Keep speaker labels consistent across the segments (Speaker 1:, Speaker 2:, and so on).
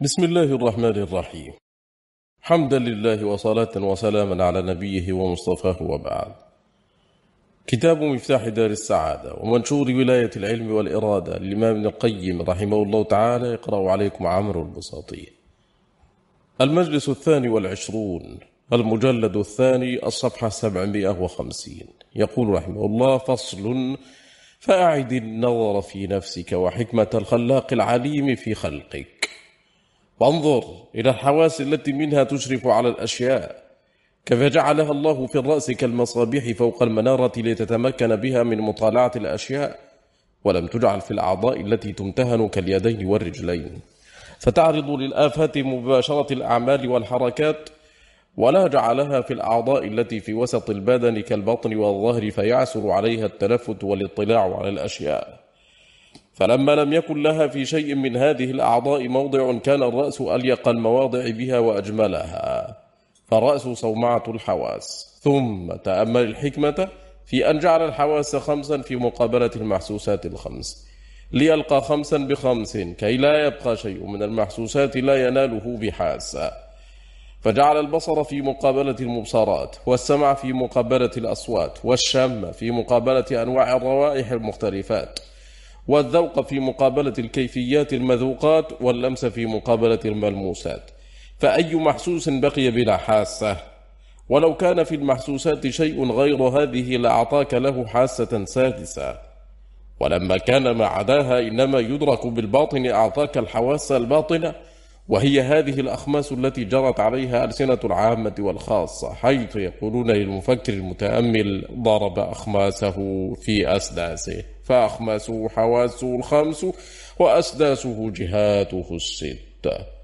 Speaker 1: بسم الله الرحمن الرحيم. حمدا لله وصلاة وسلاما على نبيه ومصطفاه وبعد. كتاب مفتاح دار السعادة ومنشور ولاية العلم والإرادة للإمام ابن القيم رحمه الله تعالى. يقرأ عليكم عمرو البساطي. المجلس الثاني والعشرون المجلد الثاني الصفحة 750 يقول رحمه الله فصل فأعد النظر في نفسك وحكمة الخلاق العليم في خلقك. وانظر إلى الحواس التي منها تشرف على الأشياء. كيف جعلها الله في الرأس كالمصابيح فوق المنارة لتتمكن بها من مطالعة الأشياء؟ ولم تجعل في الأعضاء التي تمتهن كاليدين والرجلين. فتعرض للآفات مباشرة الأعمال والحركات ولا جعلها في الأعضاء التي في وسط البدن كالبطن والظهر فيعسر عليها التلفت والاطلاع على الأشياء. فلما لم يكن لها في شيء من هذه الأعضاء موضع كان الرأس أليق المواضع بها وأجملها فالرأس صومعة الحواس. ثم تأمل الحكمة في أن جعل الحواس خمسا في مقابلة المحسوسات الخمس. ليلقى خمسا بخمس كي لا يبقى شيء من المحسوسات لا يناله بحاسة فجعل البصر في مقابلة المبصرات والسمع في مقابلة الأصوات والشم في مقابلة أنواع الروائح المختلفات. والذوق في مقابلة الكيفيات المذوقات واللمس في مقابلة الملموسات. فأي محسوس بقي بلا حاسة. ولو كان في المحسوسات شيء غير هذه لأعطاك له حاسة سادسة. ولما كان ما عداها إنما يدرك بالباطن أعطاك الحواس الباطنة. وهي هذه الأخماس التي جرت عليها ألسنة العامة والخاصة حيث يقولون للمفكر المتأمل ضرب أخماسه في أسداسه. فأخماسه حواسه الخمس وأسداسه جهاته الستة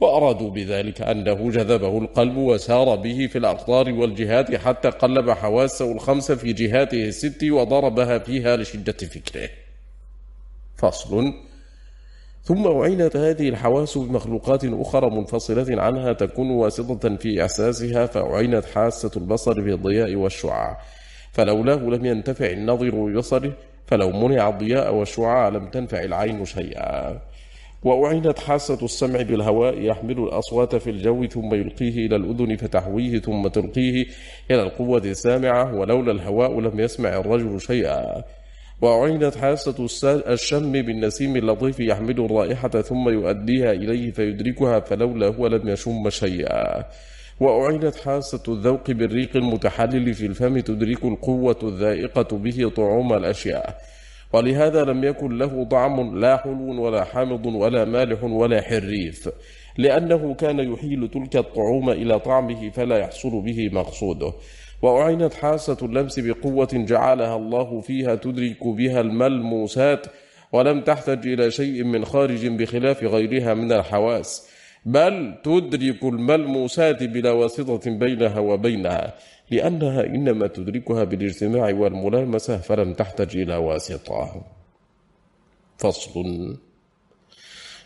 Speaker 1: وأرادوا بذلك أنه جذبه القلب وسار به في الأقطار والجهات حتى قلب حواسه الخمس في جهاته الست وضربها فيها لشدة فكره. فصل. ثم أعينت هذه الحواس بمخلوقات أخرى منفصلة عنها تكون واسطة في إحساسها فأعينت حاسة البصر بالضياء والشعاع. فلولاه لم ينتفع النظر ببصره فلو منع الضياء والشعاع لم تنفع العين شيئا. وأعينت حاسة السمع بالهواء يحمل الأصوات في الجو ثم يلقيه إلى الأذن فتحويه ثم تلقيه إلى القوة السامعة ولولا الهواء لم يسمع الرجل شيئا. وأعينت حاسة الشم بالنسيم اللطيف يحمل الرائحة ثم يؤديها إليه فيدركها فلولا هو لم يشم شيئا. وأعينت حاسة الذوق بالريق المتحلل في الفم تدرك القوة الذائقة به طعوم الأشياء. ولهذا لم يكن له طعم لا حلو ولا حامض ولا مالح ولا حريف لأنه كان يحيل تلك الطعوم إلى طعمه فلا يحصل به مقصوده. وأعينت حاسة اللمس بقوة جعلها الله فيها تدرك بها الملموسات ولم تحتج إلى شيء من خارج بخلاف غيرها من الحواس. بل تدرك الملموسات بلا واسطة بينها وبينها لأنها إنما تدركها بالاجتماع والملامسة فلم تحتج إلى واسطة. فصل.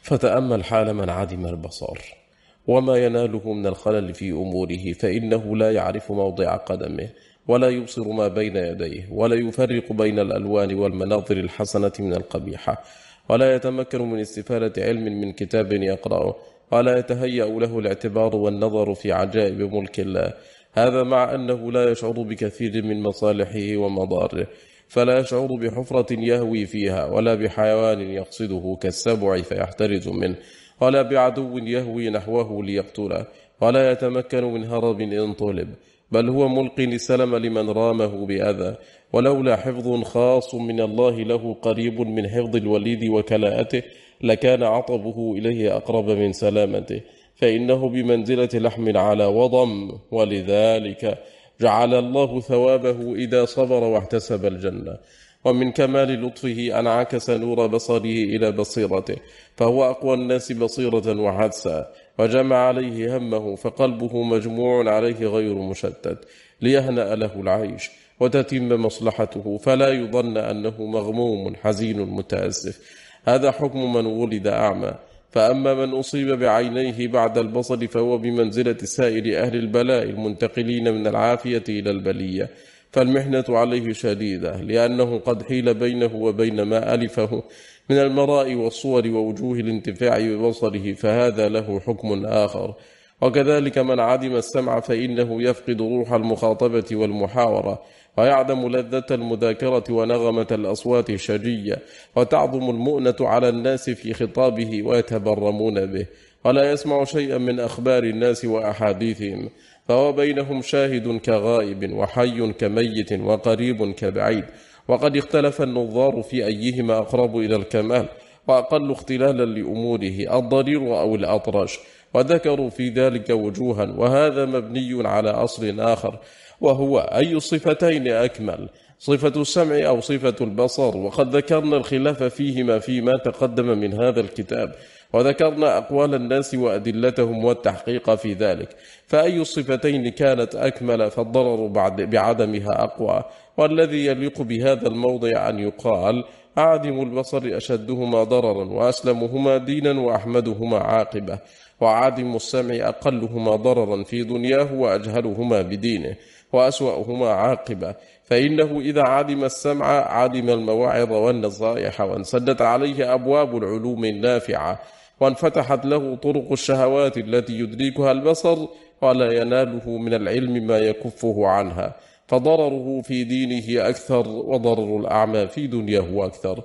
Speaker 1: فتأمل حال من عدم البصر. وما يناله من الخلل في أموره فإنه لا يعرف موضع قدمه ولا يبصر ما بين يديه ولا يفرق بين الألوان والمناظر الحسنة من القبيحة ولا يتمكن من استفادة علم من كتاب يقرأه ولا يتهيأ له الاعتبار والنظر في عجائب ملك الله. هذا مع أنه لا يشعر بكثير من مصالحه ومضاره فلا يشعر بحفرة يهوي فيها ولا بحيوان يقصده كالسبع فيحترز منه ولا بعدو يهوي نحوه ليقتله ولا يتمكن من هرب إن طلب بل هو ملق السلم لمن رامه بأذى. ولولا حفظ خاص من الله له قريب من حفظ الوليد وكلاءته لكان عطبه إليه أقرب من سلامته فإنه بمنزلة لحم على وضم ولذلك جعل الله ثوابه إذا صبر واحتسب الجنة. ومن كمال لطفه أن عكس نور بصره إلى بصيرته فهو أقوى الناس بصيرة وحدسا وجمع عليه همه فقلبه مجموع عليه غير مشتت ليهنأ له العيش وتتم مصلحته فلا يظن أنه مغموم حزين متأسف. هذا حكم من ولد أعمى. فأما من أصيب بعينيه بعد البصر فهو بمنزلة سائر أهل البلاء المنتقلين من العافية إلى البلية. فالمحنة عليه شديدة لأنه قد حيل بينه وبين ما ألفه من المراء والصور ووجوه الانتفاع ببصره فهذا له حكم آخر. وكذلك من عدم السمع فإنه يفقد روح المخاطبة والمحاورة ويعدم لذة المذاكرة ونغمة الأصوات الشجية وتعظم المؤنة على الناس في خطابه ويتبرمون به ولا يسمع شيئا من أخبار الناس وأحاديثهم فهو بينهم شاهد كغائب وحي كميت وقريب كبعيد وقد اختلف النظار في أيهما أقرب إلى الكمال وأقل اختلالا لأموره الضرير أو الأطرش. وذكروا في ذلك وجوها وهذا مبني على أصل آخر وهو أي الصفتين أكمل صفة السمع أو صفة البصر وقد ذكرنا الخلاف فيهما فيما تقدم من هذا الكتاب وذكرنا أقوال الناس وأدلتهم والتحقيق في ذلك فأي الصفتين كانت أكمل فالضرر بعدمها أقوى والذي يليق بهذا الموضع أن يقال أعدم البصر أشدهما ضررا وأسلمهما دينا وأحمدهما عاقبة. وعادم السمع أقلهما ضررا في دنياه وأجهلهما بدينه وأسوأهما عاقبة. فإنه إذا عدم السمع عدم المواعظ والنصائح وانسدت عليه أبواب العلوم النافعة وانفتحت له طرق الشهوات التي يدركها البصر ولا يناله من العلم ما يكفه عنها. فضرره في دينه أكثر وضرر الأعمى في دنياه أكثر.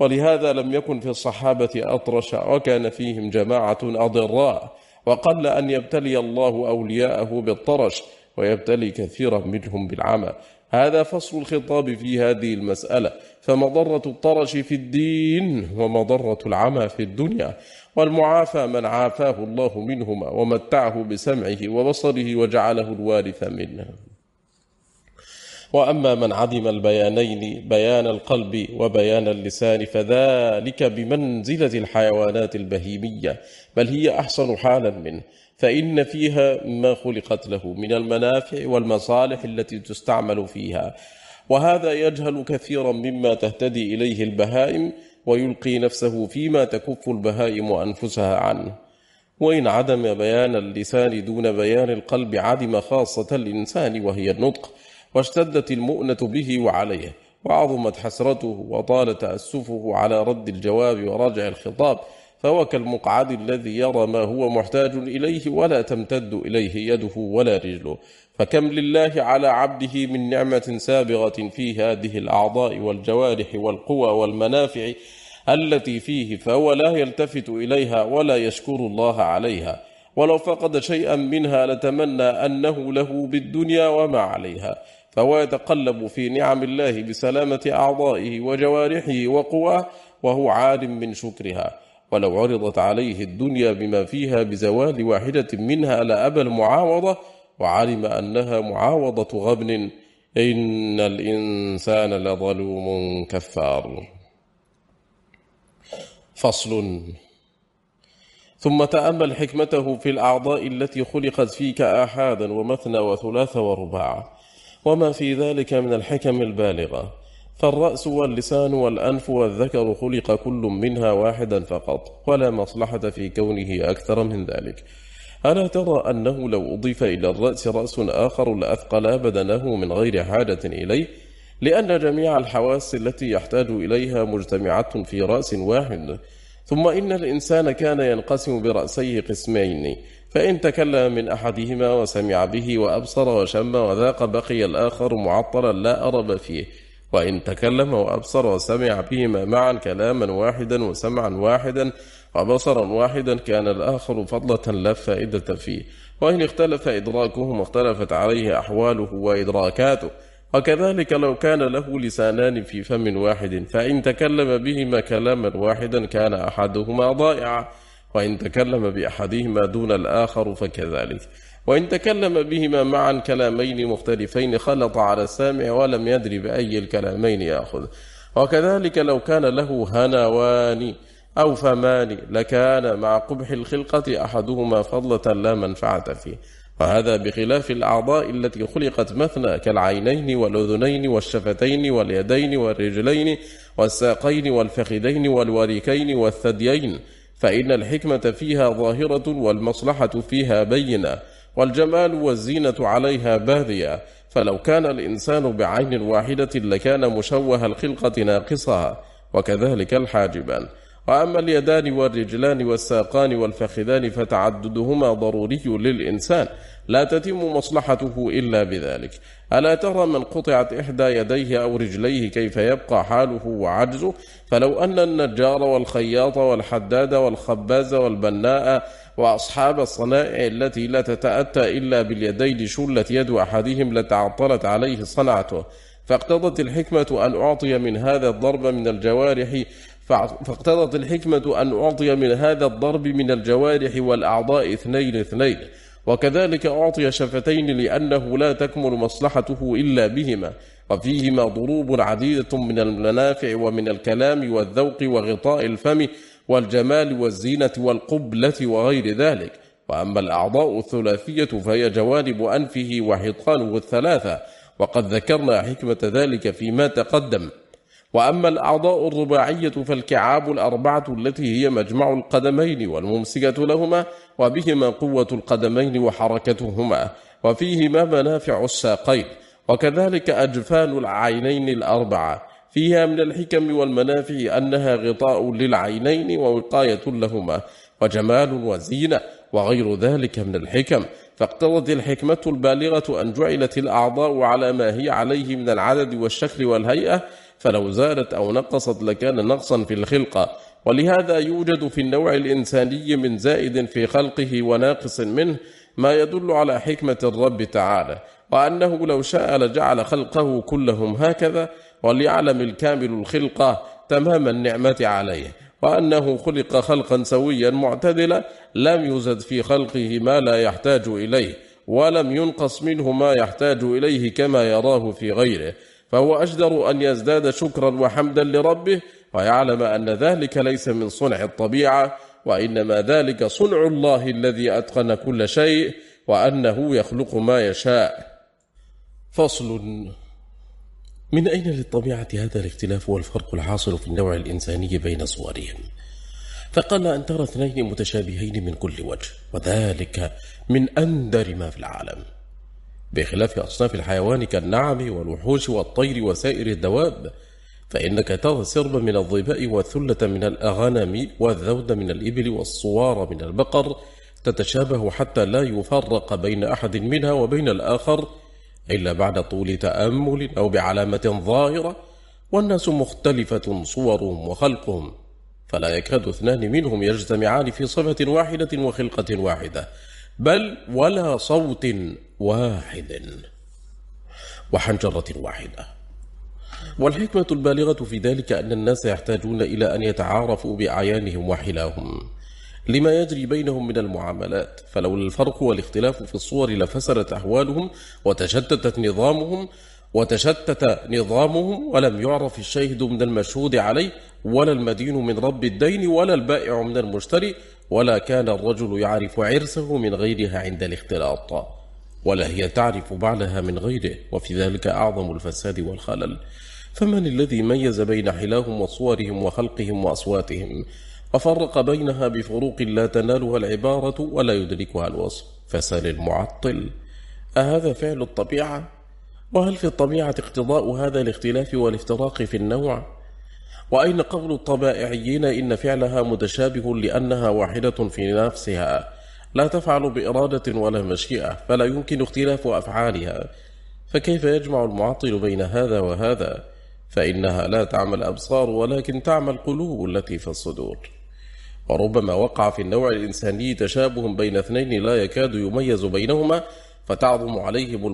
Speaker 1: ولهذا لم يكن في الصحابة أطرش وكان فيهم جماعة أضراء وقل أن يبتلي الله أولياءه بالطرش ويبتلي كثيرا منهم بالعمى. هذا فصل الخطاب في هذه المسألة. فمضرة الطرش في الدين ومضرة العمى في الدنيا. والمعافى من عافاه الله منهما ومتعه بسمعه وبصره وجعله الوارث منه. وأما من عدم البيانين بيان القلب وبيان اللسان فذلك بمنزلة الحيوانات البهيمية بل هي أحسن حالا منه فإن فيها ما خلقت له من المنافع والمصالح التي تستعمل فيها. وهذا يجهل كثيرا مما تهتدي إليه البهائم ويلقي نفسه فيما تكف البهائم أنفسها عنه. وإن عدم بيان اللسان دون بيان القلب عدم خاصة الإنسان وهي النطق. واشتدت المؤنة به وعليه وعظمت حسرته وطال تأسفه على رد الجواب ورجع الخطاب فهو كالمقعد الذي يرى ما هو محتاج إليه ولا تمتد إليه يده ولا رجله. فكم لله على عبده من نعمة سابغة في هذه الأعضاء والجوارح والقوى والمنافع التي فيه فهو لا يلتفت إليها ولا يشكر الله عليها. ولو فقد شيئا منها لتمنى أنه له بالدنيا وما عليها. فهو يتقلب في نعم الله بسلامة أعضائه وجوارحه وقواه وهو عالم من شكرها. ولو عرضت عليه الدنيا بما فيها بزوال واحدة منها لأبى المعاوضة وعلم أنها معاوضة غبن. إن الإنسان لظلوم كفار. فصل. ثم تأمل حكمته في الأعضاء التي خلقت فيك آحادا ومثنى وثلاث ورباع. وما في ذلك من الحكم البالغة فالرأس واللسان والأنف والذكر خلق كل منها واحدا فقط ولا مصلحة في كونه أكثر من ذلك. ألا ترى أنه لو أضيف إلى الرأس رأس آخر لأثقل بدنه من غير حاجة إليه؟ لأن جميع الحواس التي يحتاج إليها مجتمعة في رأس واحد. ثم إن الإنسان كان ينقسم برأسيه قسمين فإن تكلم من أحدهما وسمع به وأبصر وشم وذاق بقي الآخر معطلا لا أرب فيه. وإن تكلم وأبصر وسمع بهما معا كلاما واحدا وسمعا واحدا وبصرا واحدا كان الآخر فضلة لا فائدة فيه. وإن اختلف إدراكهم اختلفت عليه أحواله وإدراكاته. وكذلك لو كان له لسانان في فم واحد فإن تكلم بهما كلاما واحدا كان أحدهما ضائعا. وإن تكلم بأحدهما دون الآخر فكذلك. وإن تكلم بهما معا كلامين مختلفين خلط على السامع ولم يدري بأي الكلامين يأخذ. وكذلك لو كان له هنوان أو فمان لكان مع قبح الخلقة أحدهما فضلة لا منفعة فيه. وهذا بخلاف الأعضاء التي خلقت مثنى كالعينين والأذنين والشفتين واليدين والرجلين والساقين والفخذين والوريكين والثديين فإن الحكمة فيها ظاهرة والمصلحة فيها بينة والجمال والزينة عليها باذية فلو كان الإنسان بعين واحدة لكان مشوه الخلقة ناقصها وكذلك الحاجبان. وأما اليدان والرجلان والساقان والفخذان فتعددهما ضروري للإنسان. لا تتم مصلحته إلا بذلك. ألا ترى من قطعت إحدى يديه أو رجليه كيف يبقى حاله وعجزه؟ فلو أن النجار والخياط والحداد والخباز والبناء وأصحاب الصنائع التي لا تتأتى إلا باليدين شلت يد أحدهم لتعطلت عليه صنعته. فاقتضت الحكمة أن أعطي من هذا الضرب من الجوارح فاقتضت الحكمة أن أعطي من هذا الضرب من الجوارح والأعضاء اثنين اثنين. وكذلك أعطي شفتين لأنه لا تكمل مصلحته إلا بهما وفيهما ضروب عديدة من المنافع ومن الكلام والذوق وغطاء الفم والجمال والزينة والقبلة وغير ذلك. وأما الأعضاء الثلاثية فهي جوانب أنفه وحيطانه الثلاثة وقد ذكرنا حكمة ذلك فيما تقدم. وأما الأعضاء الرباعية فالكعاب الأربعة التي هي مجمع القدمين والممسكة لهما وبهما قوة القدمين وحركتهما وفيهما منافع الساقين وكذلك أجفان العينين الأربعة. فيها من الحكم والمنافع أنها غطاء للعينين ووقاية لهما وجمال وزينة وغير ذلك من الحكم. فاقتضت الحكمة البالغة أن جعلت الأعضاء على ما هي عليه من العدد والشكل والهيئة فلو زادت أو نقصت لكان نقصا في الخلقة ولهذا يوجد في النوع الإنساني من زائد في خلقه وناقص منه ما يدل على حكمة الرب تعالى وأنه لو شاء لجعل خلقه كلهم هكذا وليعلم الكامل الخلقة تمام النعمة عليه وأنه خلق خلقا سويا معتدلا لم يزد في خلقه ما لا يحتاج إليه ولم ينقص منه ما يحتاج إليه كما يراه في غيره. فهو أجدر أن يزداد شكرا وحمدا لربه ويعلم أن ذلك ليس من صنع الطبيعة وإنما ذلك صنع الله الذي أتقن كل شيء وأنه يخلق ما يشاء. فصل. من أين للطبيعة هذا الاختلاف والفرق الحاصل في النوع الإنساني بين صورهم؟ فقال أن ترى اثنين متشابهين من كل وجه وذلك من أندر ما في العالم. بخلاف أصناف الحيوان كالنعم والوحوش والطير وسائر الدواب فإنك ترى السرب من الظباء والثلة من الأغنم والذود من الإبل والصوار من البقر تتشابه حتى لا يفرق بين أحد منها وبين الآخر إلا بعد طول تأمل أو بعلامة ظاهرة والناس مختلفة صورهم وخلقهم فلا يكاد اثنان منهم يجتمعان في صفة واحدة وخلقة واحدة. بل ولا صوت واحد. وحنجرة واحدة. والحكمة البالغة في ذلك أن الناس يحتاجون إلى أن يتعارفوا بأعيانهم وحلاهم لما يجري بينهم من المعاملات. فلولا الفرق والاختلاف في الصور لفسرت أحوالهم وتشتتت نظامهم وتشتت نظامهم ولم يعرف الشاهد من المشهود عليه ولا المدين من رب الدين ولا البائع من المشتري ولا كان الرجل يعرف عرسه من غيرها عند الاختلاط ولا هي تعرف بعلها من غيره وفي ذلك أعظم الفساد والخلل فمن الذي ميز بين حلاهم وصورهم وخلقهم وأصواتهم وفرق بينها بفروق لا تنالها العبارة ولا يدركها الوصف فسل المعطل أهذا فعل الطبيعة؟ وهل في الطبيعة اقتضاء هذا الاختلاف والافتراق في النوع؟ وأين قول الطبائعيين إن فعلها متشابه لأنها واحدة في نفسها؟ لا تفعل بإرادة ولا مشيئة فلا يمكن اختلاف أفعالها. فكيف يجمع المعطل بين هذا وهذا؟ فإنها لا تعمل الأبصار ولكن تعمل القلوب التي في الصدور. وربما وقع في النوع الإنساني تشابه بين اثنين لا يكاد يميز بينهما فتعظم عليهم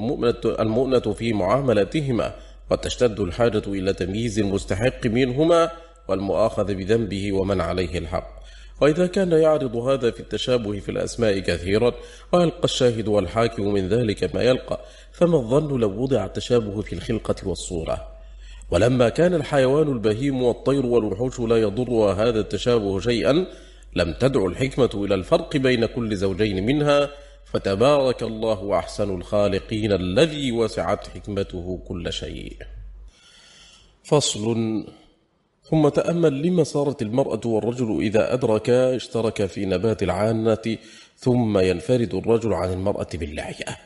Speaker 1: المؤنة في معاملتهما. وتشتد الحاجة إلى تمييز المستحق منهما والمؤاخذ بذنبه ومن عليه الحق. وإذا كان يعرض هذا في التشابه في الأسماء كثيرا ويلقى الشاهد والحاكم من ذلك ما يلقى فما الظن لو وضع التشابه في الخلقة والصورة؟ ولما كان الحيوان البهيم والطير والوحوش لا يضرها هذا التشابه شيئا لم تدع الحكمة إلى الفرق بين كل زوجين منها فتبارك الله أحسن الخالقين الذي وسعت حكمته كل شيء. فصل. ثم تأمل لما صارت المرأة والرجل إذا أدركا اشترك في نبات العانة ثم ينفرد الرجل عن المرأة باللحية.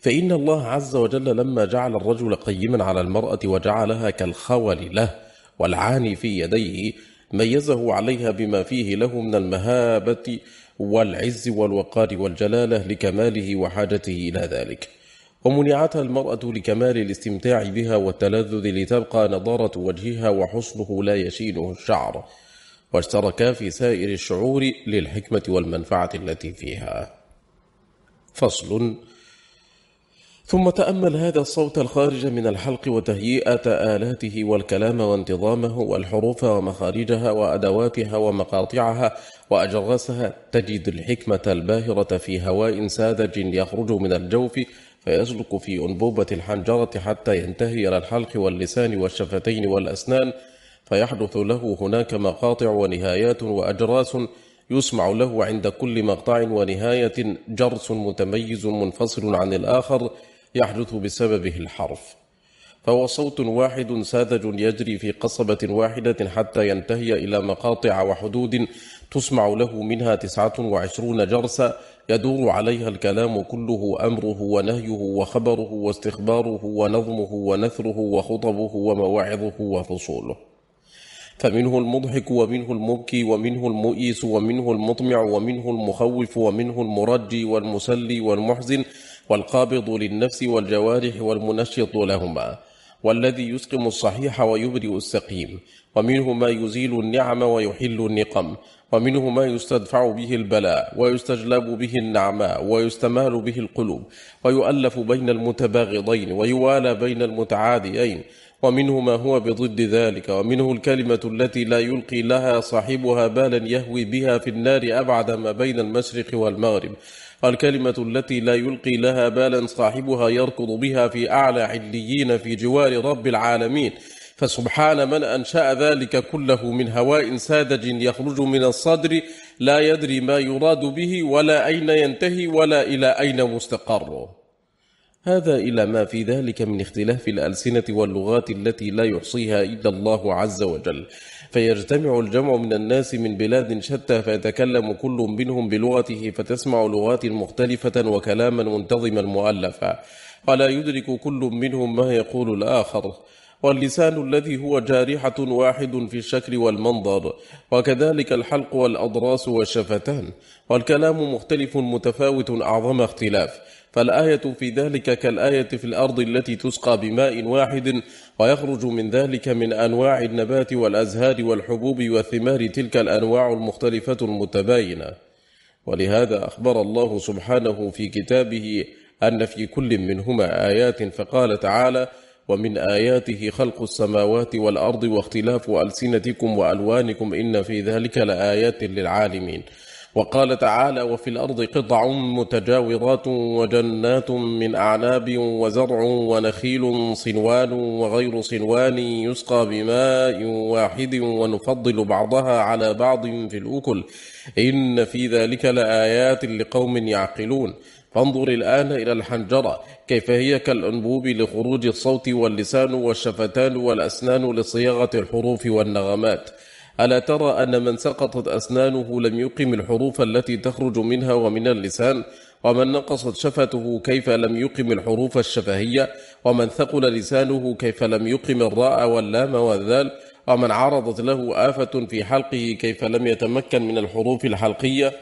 Speaker 1: فإن الله عز وجل لما جعل الرجل قيما على المرأة وجعلها كالخول له والعاني في يديه ميزه عليها بما فيه له من المهابة والعز والوقار والجلالة لكماله وحاجته إلى ذلك. ومنعتها المرأة لكمال الاستمتاع بها والتلذذ لتبقى نضارة وجهها وحسنه لا يشينه الشعر. واشتركا في سائر الشعور للحكمة والمنفعة التي فيها. فصل. ثم تأمل هذا الصوت الخارج من الحلق وتهيئة آلاته والكلام وانتظامه والحروف ومخارجها وأدواتها ومقاطعها وأجراسها. تجد الحكمة الباهرة في هواء ساذج يخرج من الجوف فيسلك في أنبوبة الحنجرة حتى ينتهي إلى الحلق واللسان والشفتين والأسنان. فيحدث له هناك مقاطع ونهايات وأجراس يسمع له عند كل مقطع ونهاية جرس متميز منفصل عن الآخر. يحدث بسببه الحرف. فهو صوت واحد ساذج يجري في قصبة واحدة حتى ينتهي إلى مقاطع وحدود تسمع له منها تسعة وعشرون جرسا يدور عليها الكلام كله أمره ونهيه وخبره واستخباره ونظمه ونثره وخطبه ومواعظه وفصوله. فمنه المضحك ومنه المبكي ومنه المؤيس ومنه المطمع ومنه المخوف ومنه المرجي والمسلي والمحزن والقابض للنفس والجوارح والمنشط لهما والذي يسقم الصحيح ويبرئ السقيم ومنه ما يزيل النعم ويحل النقم ومنه ما يستدفع به البلاء ويستجلب به النعماء ويستمال به القلوب ويؤلف بين المتباغضين ويوالى بين المتعاديين ومنه ما هو بضد ذلك ومنه الكلمة التي لا يلقي لها صاحبها بالا يهوي بها في النار أبعد ما بين المشرق والمغرب. والكلمة التي لا يلقي لها بالا صاحبها يركض بها في أعلى عليين في جوار رب العالمين. فسبحان من أنشأ ذلك كله من هواء ساذج يخرج من الصدر لا يدري ما يراد به ولا أين ينتهي ولا إلى أين مستقر. هذا إلى ما في ذلك من اختلاف الألسنة واللغات التي لا يحصيها إلا الله عز وجل. فيجتمع الجمع من الناس من بلاد شتى فيتكلم كل منهم بلغته فتسمع لغات مختلفة وكلاما منتظما مؤلفا. ولا يدرك كل منهم ما يقول الآخر. واللسان الذي هو جارحة واحد في الشكل والمنظر. وكذلك الحلق والأضراس والشفتان. والكلام مختلف متفاوت أعظم اختلاف. فالآية في ذلك كالآية في الأرض التي تسقى بماء واحد ويخرج من ذلك من أنواع النبات والأزهار والحبوب والثمار تلك الأنواع المختلفة المتباينة. ولهذا أخبر الله سبحانه في كتابه أن في كل منهما آيات فقال تعالى ومن آياته خلق السماوات والأرض واختلاف ألسنتكم وألوانكم إن في ذلك لآيات للعالمين وقال تعالى وفي الأرض قطع متجاورات وجنات من أعناب وزرع ونخيل صنوان وغير صنوان يسقى بماء واحد ونفضل بعضها على بعض في الأكل. إن في ذلك لآيات لقوم يعقلون. فانظر الآن إلى الحنجرة. كيف هي كالأنبوب لخروج الصوت واللسان والشفتان والأسنان لصياغة الحروف والنغمات. ألا ترى أن من سقطت أسنانه لم يقم الحروف التي تخرج منها ومن اللسان؟ ومن نقصت شفته كيف لم يقم الحروف الشفهية؟ ومن ثقل لسانه كيف لم يقم الراء واللام والذال؟ ومن عرضت له آفة في حلقه كيف لم يتمكن من الحروف الحلقية؟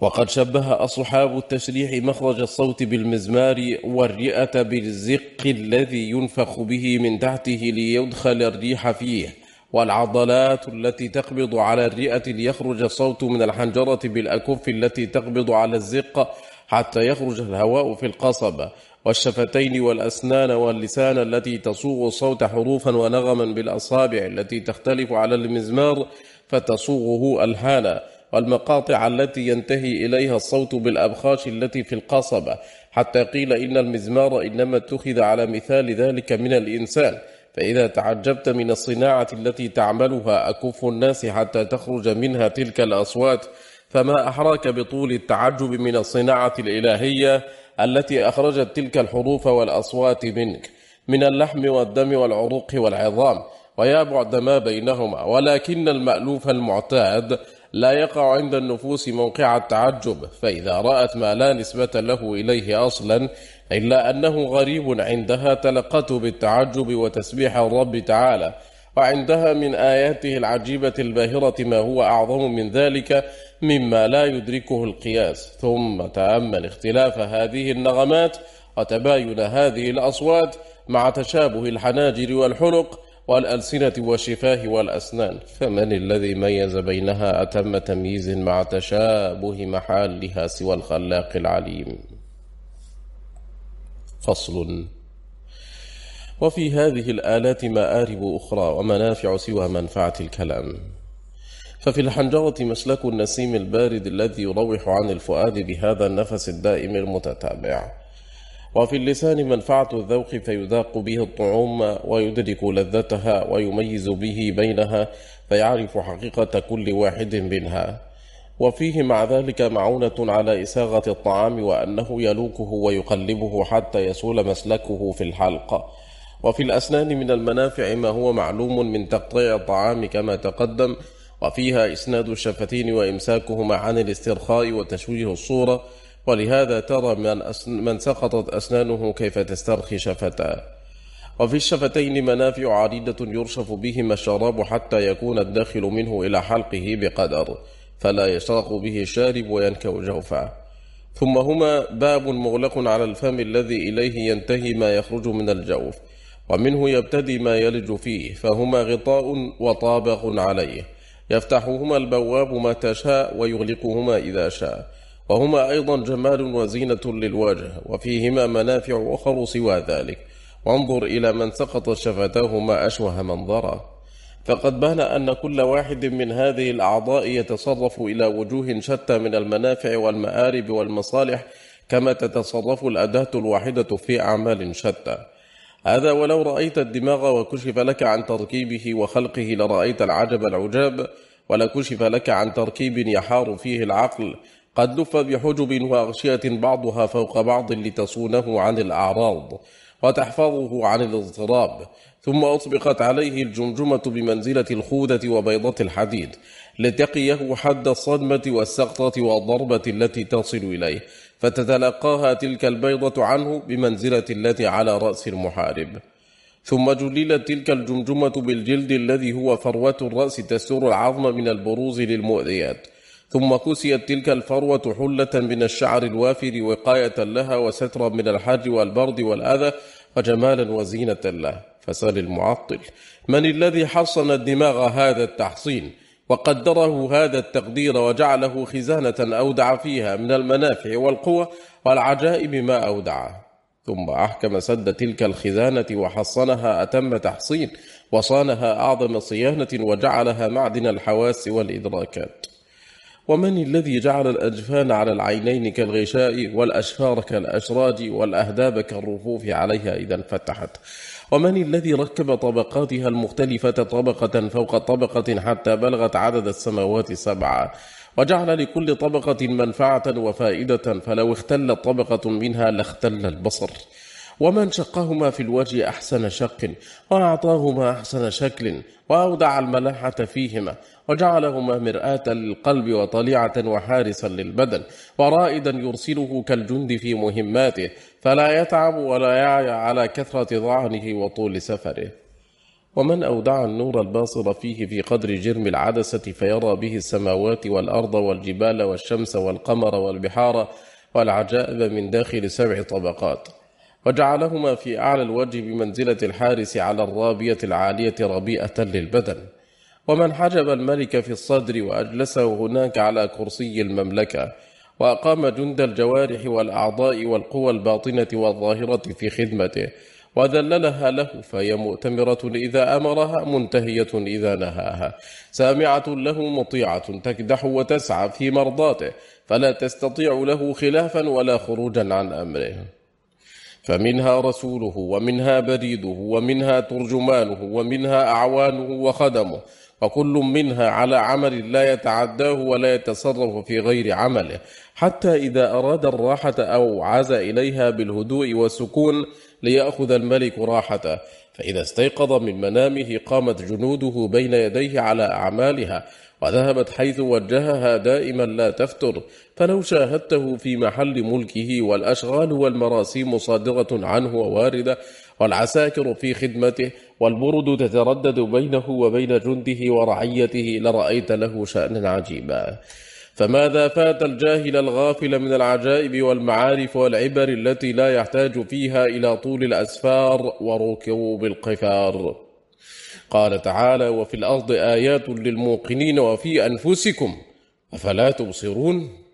Speaker 1: وقد شبه أصحاب التشريح مخرج الصوت بالمزمار والرئة بالزق الذي ينفخ به من تحته ليدخل الريح فيه. والعضلات التي تقبض على الرئة ليخرج الصوت من الحنجرة بالأكف التي تقبض على الزق حتى يخرج الهواء في القصبة والشفتين والأسنان واللسان التي تصوغ الصوت حروفا ونغما بالأصابع التي تختلف على المزمار فتصوغه ألحانا. والمقاطع التي ينتهي إليها الصوت بالأبخاش التي في القصبة حتى قيل إن المزمار إنما اتخذ على مثال ذلك من الإنسان. فإذا تعجبت من الصناعة التي تعملها أكف الناس حتى تخرج منها تلك الأصوات فما أحراك بطول التعجب من الصناعة الإلهية التي أخرجت تلك الحروف والأصوات منك من اللحم والدم والعروق والعظام. ويا بعد ما بينهما ولكن المألوف المعتاد لا يقع عند النفوس موقع التعجب فإذا رأت ما لا نسبة له إليه أصلا إلا أنه غريب عندها تلقته بالتعجب وتسبيح الرب تعالى وعندها من آياته العجيبة الباهرة ما هو أعظم من ذلك مما لا يدركه القياس. ثم تأمل اختلاف هذه النغمات وتباين هذه الأصوات مع تشابه الحناجر والحلق والألسنة والشفاه والأسنان. فمن الذي ميز بينها أتم تمييز مع تشابه محالها سوى الخلاق العليم؟ فصل. وفي هذه الآلات مآرب أخرى ومنافع سوى منفعة الكلام. ففي الحنجرة مسلك النسيم البارد الذي يروح عن الفؤاد بهذا النفس الدائم المتتابع. وفي اللسان منفعة الذوق فيذاق به الطعوم ويدرك لذتها ويميز به بينها فيعرف حقيقة كل واحد منها. وفيه مع ذلك معونة على إساغة الطعام وأنه يلوكه ويقلبه حتى يسول مسلكه في الحلقة وفي الأسنان من المنافع ما هو معلوم من تقطيع الطعام كما تقدم وفيها إسناد الشفتين وإمساكهما عن الاسترخاء وتشويه الصورة. ولهذا ترى من, أسن من سقطت أسنانه كيف تسترخي شفتاه وفي الشفتين منافع عديدة يرشف بهما الشراب حتى يكون الداخل منه إلى حلقه بقدر. فلا يشرق به الشارب وينكو جوفا. ثم هما باب مغلق على الفم الذي إليه ينتهي ما يخرج من الجوف ومنه يبتدي ما يلج فيه فهما غطاء وطابق عليه. يفتحهما البواب متى شاء ويغلقهما إذا شاء. وهما أيضا جمال وزينة للوجه وفيهما منافع أخر سوى ذلك. وانظر إلى من سقط شفتاه ما أشوه منظرا. فقد بان أن كل واحد من هذه الأعضاء يتصرف إلى وجوه شتى من المنافع والمآرب والمصالح كما تتصرف الأداة الواحدة في أعمال شتى. هذا ولو رأيت الدماغ وكشف لك عن تركيبه وخلقه لرأيت العجب العجاب ولكشف لك عن تركيب يحار فيه العقل. قد لف بحجب وأغشية بعضها فوق بعض لتصونه عن الأعراض وتحفظه عن الاضطراب. ثم أطبقت عليه الجمجمة بمنزلة الخودة وبيضة الحديد لتقيه حد الصدمة والسقطة والضربة التي تصل إليه فتتلقاها تلك البيضة عنه بمنزلة التي على رأس المحارب. ثم جللت تلك الجمجمة بالجلد الذي هو فروة الرأس تستر العظم من البروز للمؤذيات. ثم كسيت تلك الفروة حلة من الشعر الوافر وقاية لها وسترا من الحر والبرد والأذى وجمالا وزينة له. فسال المعطل. من الذي حصن الدماغ هذا التحصين؟ وقدره هذا التقدير وجعله خزانة أودع فيها من المنافع والقوة والعجائب ما أودعه. ثم أحكم سد تلك الخزانة وحصنها أتم تحصين وصانها أعظم صيانة وجعلها معدن الحواس والإدراكات. ومن الذي جعل الأجفان على العينين كالغشاء والأشفار كالأشراج والأهداب كالرفوف عليها إذا انفتحت؟ ومن الذي ركب طبقاتها المختلفة طبقة فوق طبقة حتى بلغت عدد السماوات سبعة؟ وجعل لكل طبقة منفعة وفائدة فلو اختلت طبقة منها لاختل البصر. ومن شقهما في الوجه أحسن شق وأعطاهما أحسن شكل وأودع الملاحة فيهما وجعلهما مرآة للقلب وطليعة وحارسا للبدن ورائدا يرسله كالجند في مهماته فلا يتعب ولا يعي على كثرة ضعنه وطول سفره. ومن أودع النور الباصر فيه في قدر جرم العدسة فيرى به السماوات والأرض والجبال والشمس والقمر والبحار والعجائب من داخل سبع طبقات. وجعلهما في أعلى الوجه بمنزلة الحارس على الرابية العالية ربيئة للبدن. ومن حجب الملك في الصدر وأجلسه هناك على كرسي المملكة وأقام جند الجوارح والأعضاء والقوى الباطنة والظاهرة في خدمته وذللها له فهي مؤتمرة إذا أمرها منتهية إذا نهاها. سامعة له مطيعة تكدح وتسعى في مرضاته فلا تستطيع له خلافا ولا خروجا عن أمره. فمنها رسوله ومنها بريده ومنها ترجمانه ومنها أعوانه وخدمه وكل منها على عمل لا يتعداه ولا يتصرف في غير عمله. حتى إذا أراد الراحة أو عاز إليها بالهدوء والسكون ليأخذ الملك راحته. فإذا استيقظ من منامه قامت جنوده بين يديه على أعمالها وذهبت حيث وجهها دائما لا تفتر فلو شاهدته في محل ملكه والأشغال والمراسيم صادرة عنه وواردة والعساكر في خدمته والبرد تتردد بينه وبين جنده ورعيته لرأيت له شأنا عجيبا. فماذا فات الجاهل الغافل من العجائب والمعارف والعبر التي لا يحتاج فيها إلى طول الأسفار وركوب القفار؟ قال تعالى وفي الأرض آيات للموقنين وفي أنفسكم أفلا تبصرون؟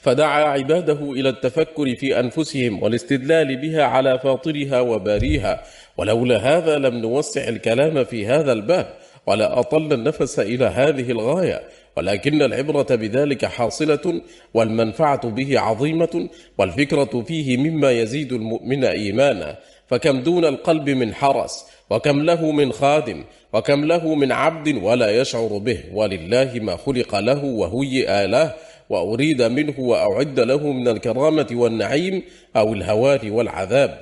Speaker 1: فدعا عباده إلى التفكر في أنفسهم والاستدلال بها على فاطرها وباريها. ولولا هذا لم نوسع الكلام في هذا الباب ولا أطل النفس إلى هذه الغاية. ولكن العبرة بذلك حاصلة والمنفعة به عظيمة والفكرة فيه مما يزيد المؤمن إيمانا. فكم دون القلب من حرس وكم له من خادم وكم له من عبد ولا يشعر به ولله ما خلق له وهيئ له وأريد منه وأعد له من الكرامة والنعيم أو الهوان والعذاب.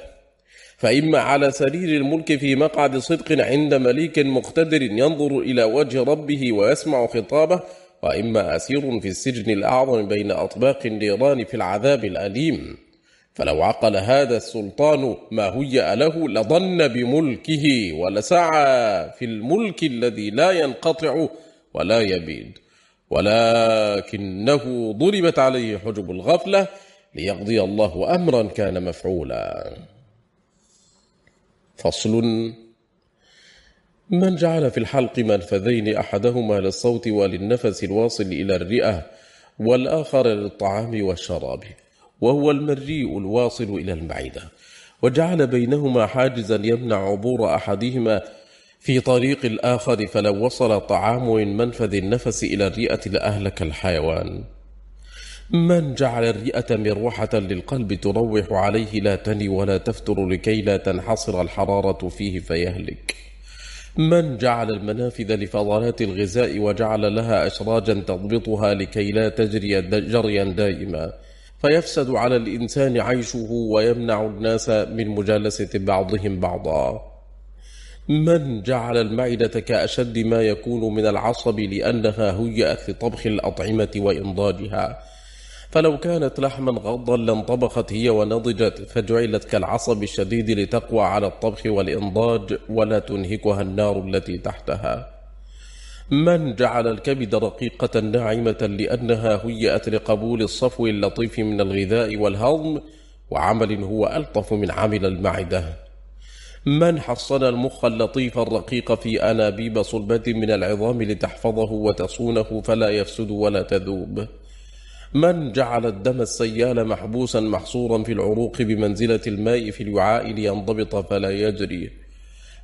Speaker 1: فإما على سرير الملك في مقعد صدق عند مليك مقتدر ينظر إلى وجه ربه ويسمع خطابه وإما أسير في السجن الأعظم بين أطباق النيران في العذاب الأليم. فلو عقل هذا السلطان ما هيأ له لظن بملكه ولسعى في الملك الذي لا ينقطع ولا يبيد. ولكنه ضربت عليه حجب الغفلة ليقضي الله أمرا كان مفعولا. فصل من جعل في الحلق منفذين أحدهما للصوت وللنفس الواصل إلى الرئة والآخر للطعام والشراب. وهو المريء الواصل إلى المعدة. وجعل بينهما حاجزا يمنع عبور أحدهما في طريق الآخر فلو وصل طعام من منفذ النفس إلى الرئة لأهلك الحيوان. من جعل الرئة مروحة للقلب تروح عليه لا تني ولا تفتر لكي لا تنحصر الحرارة فيه فيهلك. من جعل المنافذ لفضلات الغذاء وجعل لها أشراجا تضبطها لكي لا تجري جريا دائما. فيفسد على الإنسان عيشه ويمنع الناس من مجالسة بعضهم بعضا. من جعل المعدة كأشد ما يكون من العصب لأنها هيأت لطبخ الأطعمة وإنضاجها. فلو كانت لحما غضا لانطبخت هي ونضجت فجعلت كالعصب الشديد لتقوى على الطبخ والإنضاج ولا تنهكها النار التي تحتها. من جعل الكبد رقيقة ناعمة لأنها هيأت لقبول الصفو اللطيف من الغذاء والهضم وعمل هو ألطف من عمل المعدة. من حصن المخ اللطيف الرقيق في أنابيب صلبة من العظام لتحفظه وتصونه فلا يفسد ولا تذوب. من جعل الدم السيال محبوسا محصورا في العروق بمنزلة الماء في الوعاء لينضبط فلا يجري.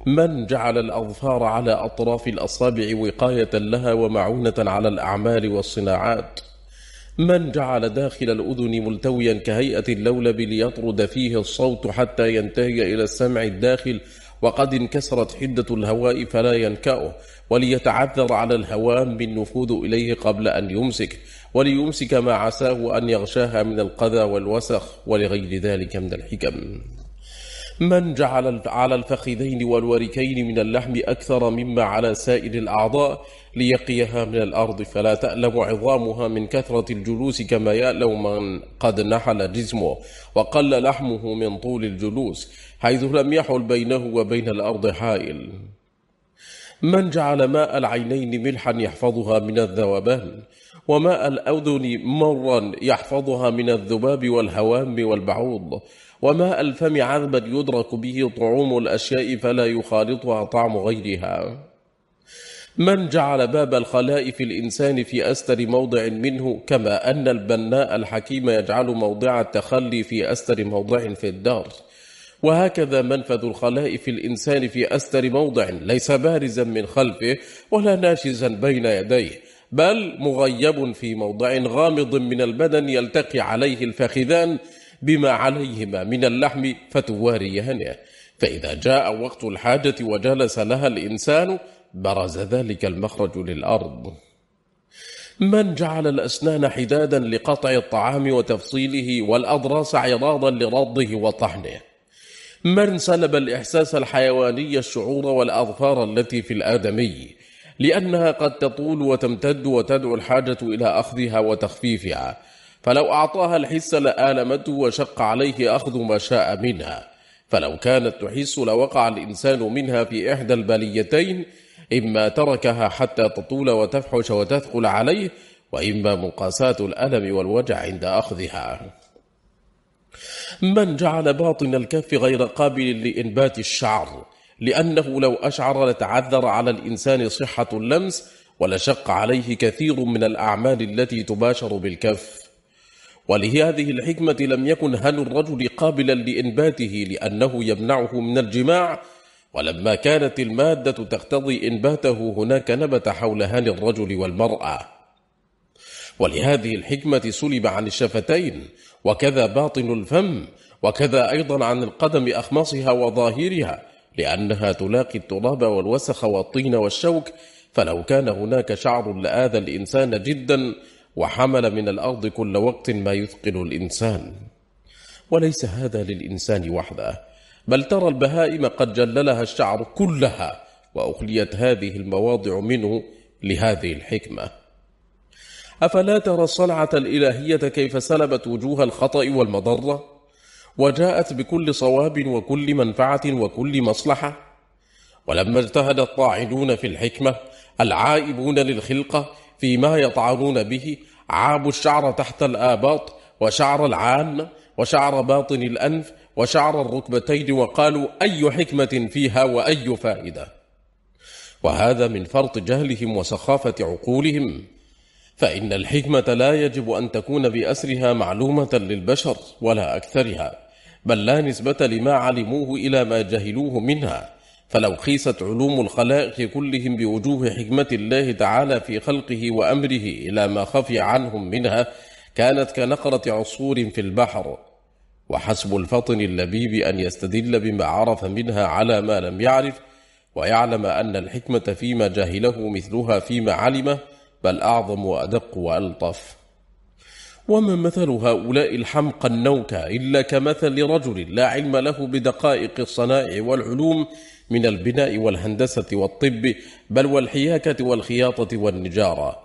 Speaker 1: من جعل الأظفار على أطراف الأصابع وقاية لها ومعونة على الأعمال والصناعات؟ من جعل داخل الأذن ملتويا كهيئة اللولب ليطرد فيه الصوت حتى ينتهي إلى السمع الداخل؟ وقد انكسرت حدة الهواء فلا ينكأه وليتعذر على الهوام بالنفوذ إليه قبل أن يمسك وليمسك ما عساه أن يغشاها من القذى والوسخ ولغير ذلك من الحكم. من جعل على الفخذين والوركين من اللحم أكثر مما على سائر الأعضاء ليقيها من الأرض فلا تألم عظامها من كثرة الجلوس كما يألم من قد نحل جسمه وقل لحمه من طول الجلوس حيث لم يحل بينه وبين الأرض حائل. من جعل ماء العينين ملحا يحفظها من الذوبان وماء الأذن مرا يحفظها من الذباب والهوام والبعوض وماء الفم عذبا يدرك به طعوم الأشياء فلا يخالطها طعم غيرها. من جعل باب الخلاء في الإنسان في أستر موضع منه كما أن البناء الحكيم يجعل موضع التخلي في أستر موضع في الدار. وهكذا منفذ الخلاء في الإنسان في أستر موضع ليس بارزا من خلفه ولا ناشزا بين يديه بل مغيب في موضع غامض من البدن يلتقي عليه الفخذان بما عليهما من اللحم فتواريانه فإذا جاء وقت الحاجة وجلس لها الإنسان برز ذلك المخرج للأرض. من جعل الأسنان حدادا لقطع الطعام وتفصيله والأضراس عراضا لرضه وطحنه. من سلب الإحساس الحيواني الشعور والأظفار التي في الآدمي لأنها قد تطول وتمتد وتدعو الحاجة إلى أخذها وتخفيفها. فلو أعطاها الحس لآلمته وشق عليه أخذ ما شاء منها. فلو كانت تحس لوقع الإنسان منها في إحدى البليتين إما تركها حتى تطول وتفحش وتثقل عليه وإما مقاساة الألم والوجع عند أخذها. من جعل باطن الكف غير قابل لإنبات الشعر؟ لأنه لو أشعر لتعذر على الإنسان صحة اللمس ولشق عليه كثير من الأعمال التي تباشر بالكف. ولهذه الحكمة لم يكن هل الرجل قابلا لإنباته لأنه يمنعه من الجماع؟ ولما كانت المادة تقتضي إنباته هناك نبت حول هل الرجل والمرأة. ولهذه الحكمة سلب عن الشفتين وكذا باطن الفم وكذا أيضا عن القدم أخمصها وظاهرها لأنها تلاقي التراب والوسخ والطين والشوك. فلو كان هناك شعر لآذى الإنسان جدا وحمل من الأرض كل وقت ما يثقل الإنسان. وليس هذا للإنسان وحده بل ترى البهائم قد جللها الشعر كلها وأخليت هذه المواضع منه لهذه الحكمة. أفلا ترى الصنعة الإلهية كيف سلبت وجوه الخطأ والمضرة؟ وجاءت بكل صواب وكل منفعة وكل مصلحة. ولما اجتهد الطاعنون في الحكمة العائبون للخلقة فيما يطعنون به عابوا الشعر تحت الآباط وشعر العان وشعر باطن الأنف وشعر الركبتين وقالوا أي حكمة فيها وأي فائدة. وهذا من فرط جهلهم وسخافة عقولهم. فإن الحكمة لا يجب أن تكون بأسرها معلومة للبشر ولا أكثرها بل لا نسبة لما علموه إلى ما جهلوه منها. فلو خيست علوم الخلائق كلهم بوجوه حكمة الله تعالى في خلقه وأمره إلى ما خفي عنهم منها كانت كنقرة عصفور في البحر. وحسب الفطن اللبيب أن يستدل بما عرف منها على ما لم يعرف ويعلم أن الحكمة فيما جاهله مثلها فيما علمه بل أعظم وأدق وألطف. وما مثل هؤلاء الحمقى النوكى إلا كمثل رجل لا علم له بدقائق الصنائع والعلوم من البناء والهندسة والطب بل والحياكة والخياطة والنجارة.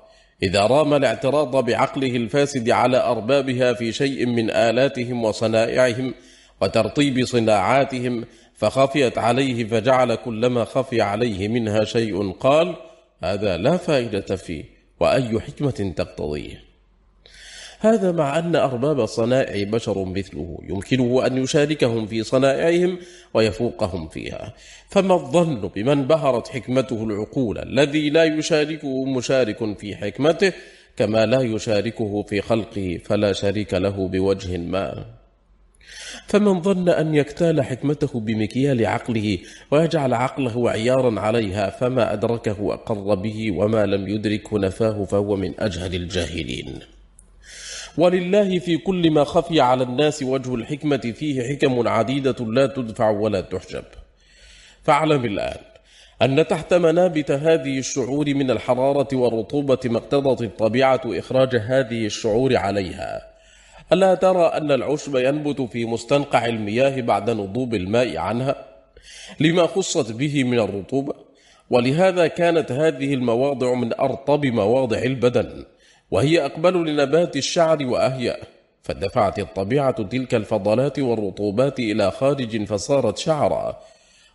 Speaker 1: إذا رام الاعتراض بعقله الفاسد على أربابها في شيء من آلاتهم وصنائعهم وترطيب صناعاتهم فخفيت عليه فجعل كلما خفي عليه منها شيء قال هذا لا فائدة فيه وأي حكمة تقتضيه؟ هذا مع أن أرباب الصنائع بشر مثله يمكنه أن يشاركهم في صنائعهم ويفوقهم فيها. فما الظن بمن بهرت حكمته العقول الذي لا يشاركه مشارك في حكمته كما لا يشاركه في خلقه فلا شريك له بوجه ما؟ فمن ظن أن يكتال حكمته بمكيال عقله ويجعل عقله عيارا عليها فما أدركه أقر به وما لم يدركه نفاه فهو من أجهل الجاهلين. ولله في كل ما خفي على الناس وجه الحكمة فيه حكم عديدة لا تدفع ولا تحجب. فاعلم الآن أن تحت منابت هذه الشعور من الحرارة والرطوبة ما اقتضت الطبيعة إخراج هذه الشعور عليها. ألا ترى أن العشب ينبت في مستنقع المياه بعد نضوب الماء عنها؟ لما خصت به من الرطوبة؟ ولهذا كانت هذه المواضع من أرطب مواضع البدن. وهي أقبل لنبات الشعر وأهيأ فدفعت الطبيعة تلك الفضلات والرطوبات إلى خارج فصارت شعرا.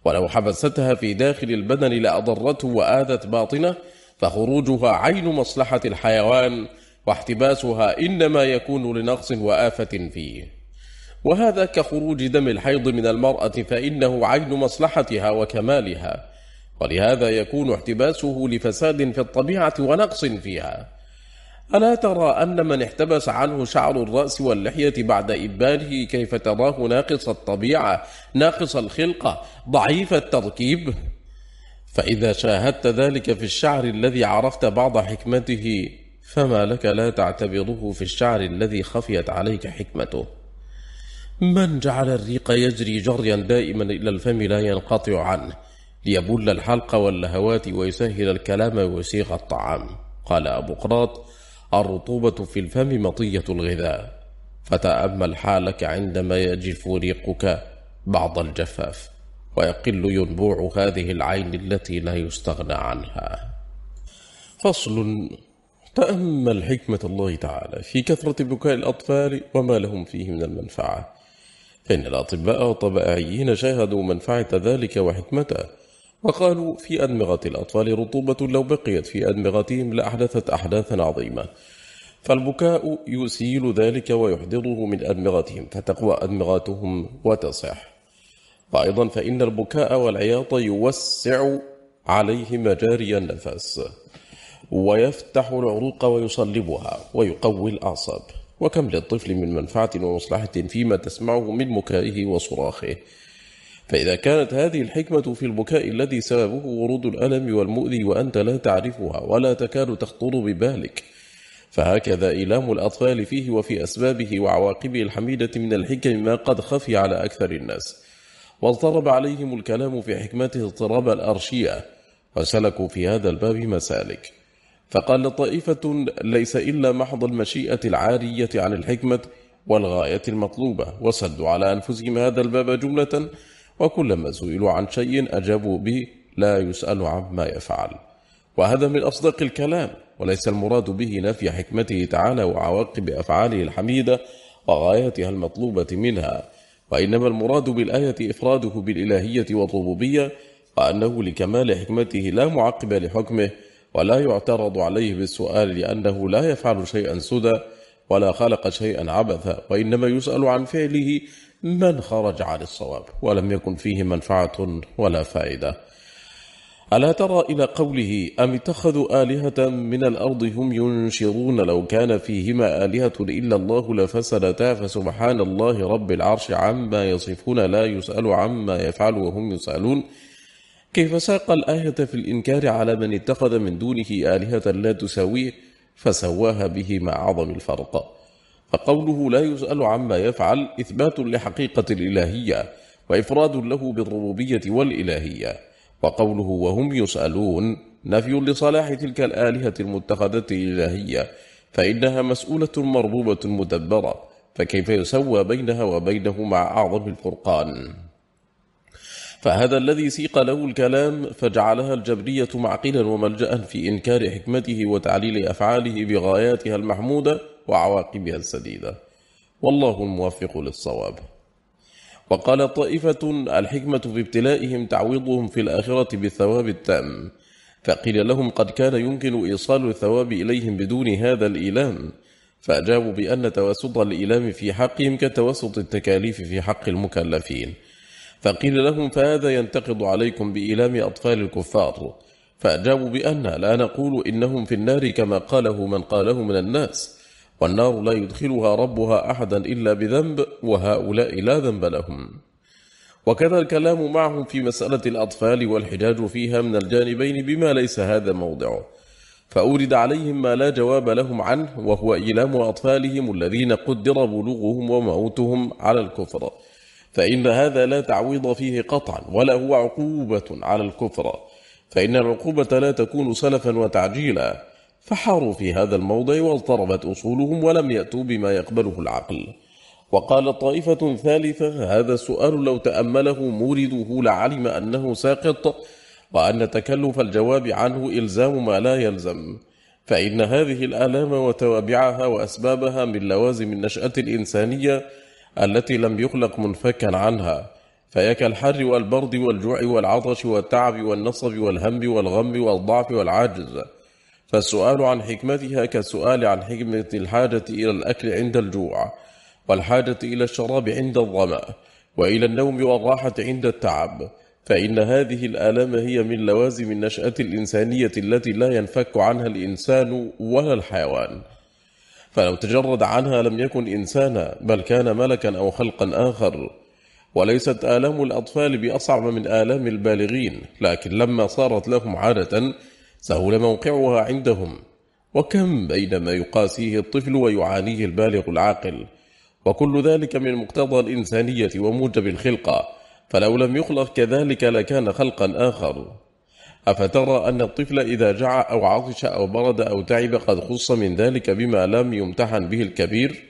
Speaker 1: ولو حبستها في داخل البدن لأضرته وآذت باطنه فخروجها عين مصلحة الحيوان واحتباسها إنما يكون لنقص وآفة فيه. وهذا كخروج دم الحيض من المرأة فإنه عين مصلحتها وكمالها. ولهذا يكون احتباسه لفساد في الطبيعة ونقص فيها. ألا ترى أن من احتبس عنه شعر الرأس واللحية بعد إبانه كيف تراه ناقص الطبيعة ناقص الخلقة ضعيف التركيب؟ فإذا شاهدت ذلك في الشعر الذي عرفت بعض حكمته فما لك لا تعتبره في الشعر الذي خفيت عليك حكمته؟ من جعل الريق يجري جريا دائما إلى الفم لا ينقطع عنه ليبل الحلق واللهوات ويسهل الكلام ويسيغ الطعام؟ قال أبو قراط الرطوبة في الفم مطية الغذاء. فتأمل حالك عندما يجف ريقك بعض الجفاف ويقل ينبوع هذه العين التي لا يستغنى عنها. فصل. تأمل حكمة الله تعالى في كثرة بكاء الأطفال وما لهم فيه من المنفعة. فإن الأطباء الطبيعيين شاهدوا منفعة ذلك وحكمته وقالوا في أدمغة الأطفال رطوبة لو بقيت في أدمغتهم لأحدثت أحداثا عظيمة. فالبكاء يسيل ذلك ويحضره من أدمغتهم فتقوى أدمغتهم وتصح. وأيضا فإن البكاء والعياط يوسع عليه مجاري النفس ويفتح العروق ويصلبها ويقوي الأعصاب. وكم للطفل من منفعة ومصلحة فيما تسمعه من مكائه وصراخه. فإذا كانت هذه الحكمة في البكاء الذي سببه ورود الألم والمؤذي وأنت لا تعرفها ولا تكاد تخطر ببالك فهكذا إيلام الأطفال فيه وفي أسبابه وعواقبه الحميدة من الحكم ما قد خفي على أكثر الناس. واضطرب عليهم الكلام في حكمته اضطراب الأرشية وسلكوا في هذا الباب مسالك. فقال طائفة ليس إلا محض المشيئة العارية عن الحكمة والغاية المطلوبة وسدوا على أنفسهم هذا الباب جملة وكلما سئلوا عن شيء أجابوا به لا يسأل عما يفعل. وهذا من أصدق الكلام وليس المراد به نفي حكمته تعالى وعواقب أفعاله الحميدة وغايتها المطلوبة منها وإنما المراد بالآية إفراده بالإلهية والربوبية وأنه لكمال حكمته لا معقب لحكمه ولا يعترض عليه بالسؤال لأنه لا يفعل شيئا سدى ولا خلق شيئا عبثا وإنما يسأل عن فعله من خرج عن الصواب ولم يكن فيه منفعة ولا فائدة. ألا ترى إلى قوله أم اتخذوا آلهة من الأرض هم ينشرون لو كان فيهما آلهة إلا الله لفسدتا فسبحان الله رب العرش عما يصفون لا يسأل عما يفعل وهم يسألون. كيف ساق الآية في الإنكار على من اتخذ من دونه آلهة لا تساويه؟ فسواها به مع عظم الفرق. فقوله لا يسأل عما يفعل إثبات لحقيقة الإلهية وإفراد له بالربوبية والإلهية. وقوله وهم يسألون نفي لصلاح تلك الآلهة المتخذة الإلهية فإنها مسؤولة مربوبة مدبرة فكيف يسوى بينها وبينه مع أعظم الفرقان؟ فهذا الذي سيق له الكلام فجعلها الجبرية معقلا وملجأ في إنكار حكمته وتعليل أفعاله بغاياتها المحمودة وعواقبها السديدة. والله الموفق للصواب. وقال طائفة الحكمة في ابتلائهم تعويضهم في الآخرة بالثواب التام. فقيل لهم قد كان يمكن إيصال الثواب إليهم بدون هذا الإيلام. فأجابوا بأن توسط الإيلام في حقهم كتوسط التكاليف في حق المكلفين. فقيل لهم فهذا ينتقض عليكم بإيلام أطفال الكفار. فأجابوا بأن لا نقول إنهم في النار كما قاله من قاله من الناس والنار لا يدخلها ربها أحدا إلا بذنب وهؤلاء لا ذنب لهم. وكذا الكلام معهم في مسألة الأطفال والحجاج فيها من الجانبين بما ليس هذا موضعه. فأورد عليهم ما لا جواب لهم عنه وهو إيلام أطفالهم الذين قدر بلوغهم وموتهم على الكفر. فإن هذا لا تعويض فيه قطعا ولا هو عقوبة على الكفر. فإن العقوبة لا تكون سلفا وتعجيلا. فحاروا في هذا الموضع واضطربت أصولهم ولم يأتوا بما يقبله العقل. وقال طائفة ثالثة هذا السؤال لو تأمله مورده لعلم أنه ساقط وأن تكلف الجواب عنه إلزام ما لا يلزم. فإن هذه الآلام وتوابعها وأسبابها من لوازم النشأة الإنسانية التي لم يخلق منفكا عنها فهي كالحر والبرد والجوع والعطش والتعب والنصب والهم والغم والضعف والعاجز فالسؤال عن حكمتها كالسؤال عن حكمة الحاجة إلى الأكل عند الجوع والحاجة إلى الشراب عند الظمأ وإلى النوم والراحة عند التعب. فإن هذه الآلام هي من لوازم النشأة الإنسانية التي لا ينفك عنها الإنسان ولا الحيوان. فلو تجرد عنها لم يكن إنسانا بل كان ملكا أو خلقا آخر. وليست آلام الأطفال بأصعب من آلام البالغين. لكن لما صارت لهم عادة سهل موقعها عندهم. وكم بين ما يقاسيه الطفل ويعانيه البالغ العاقل؟ وكل ذلك من مقتضى الإنسانية وموجب الخلقة. فلو لم يخلق كذلك لكان خلقا آخر. أفترى أن الطفل إذا جاع أو عطش أو برد أو تعب قد خص من ذلك بما لم يمتحن به الكبير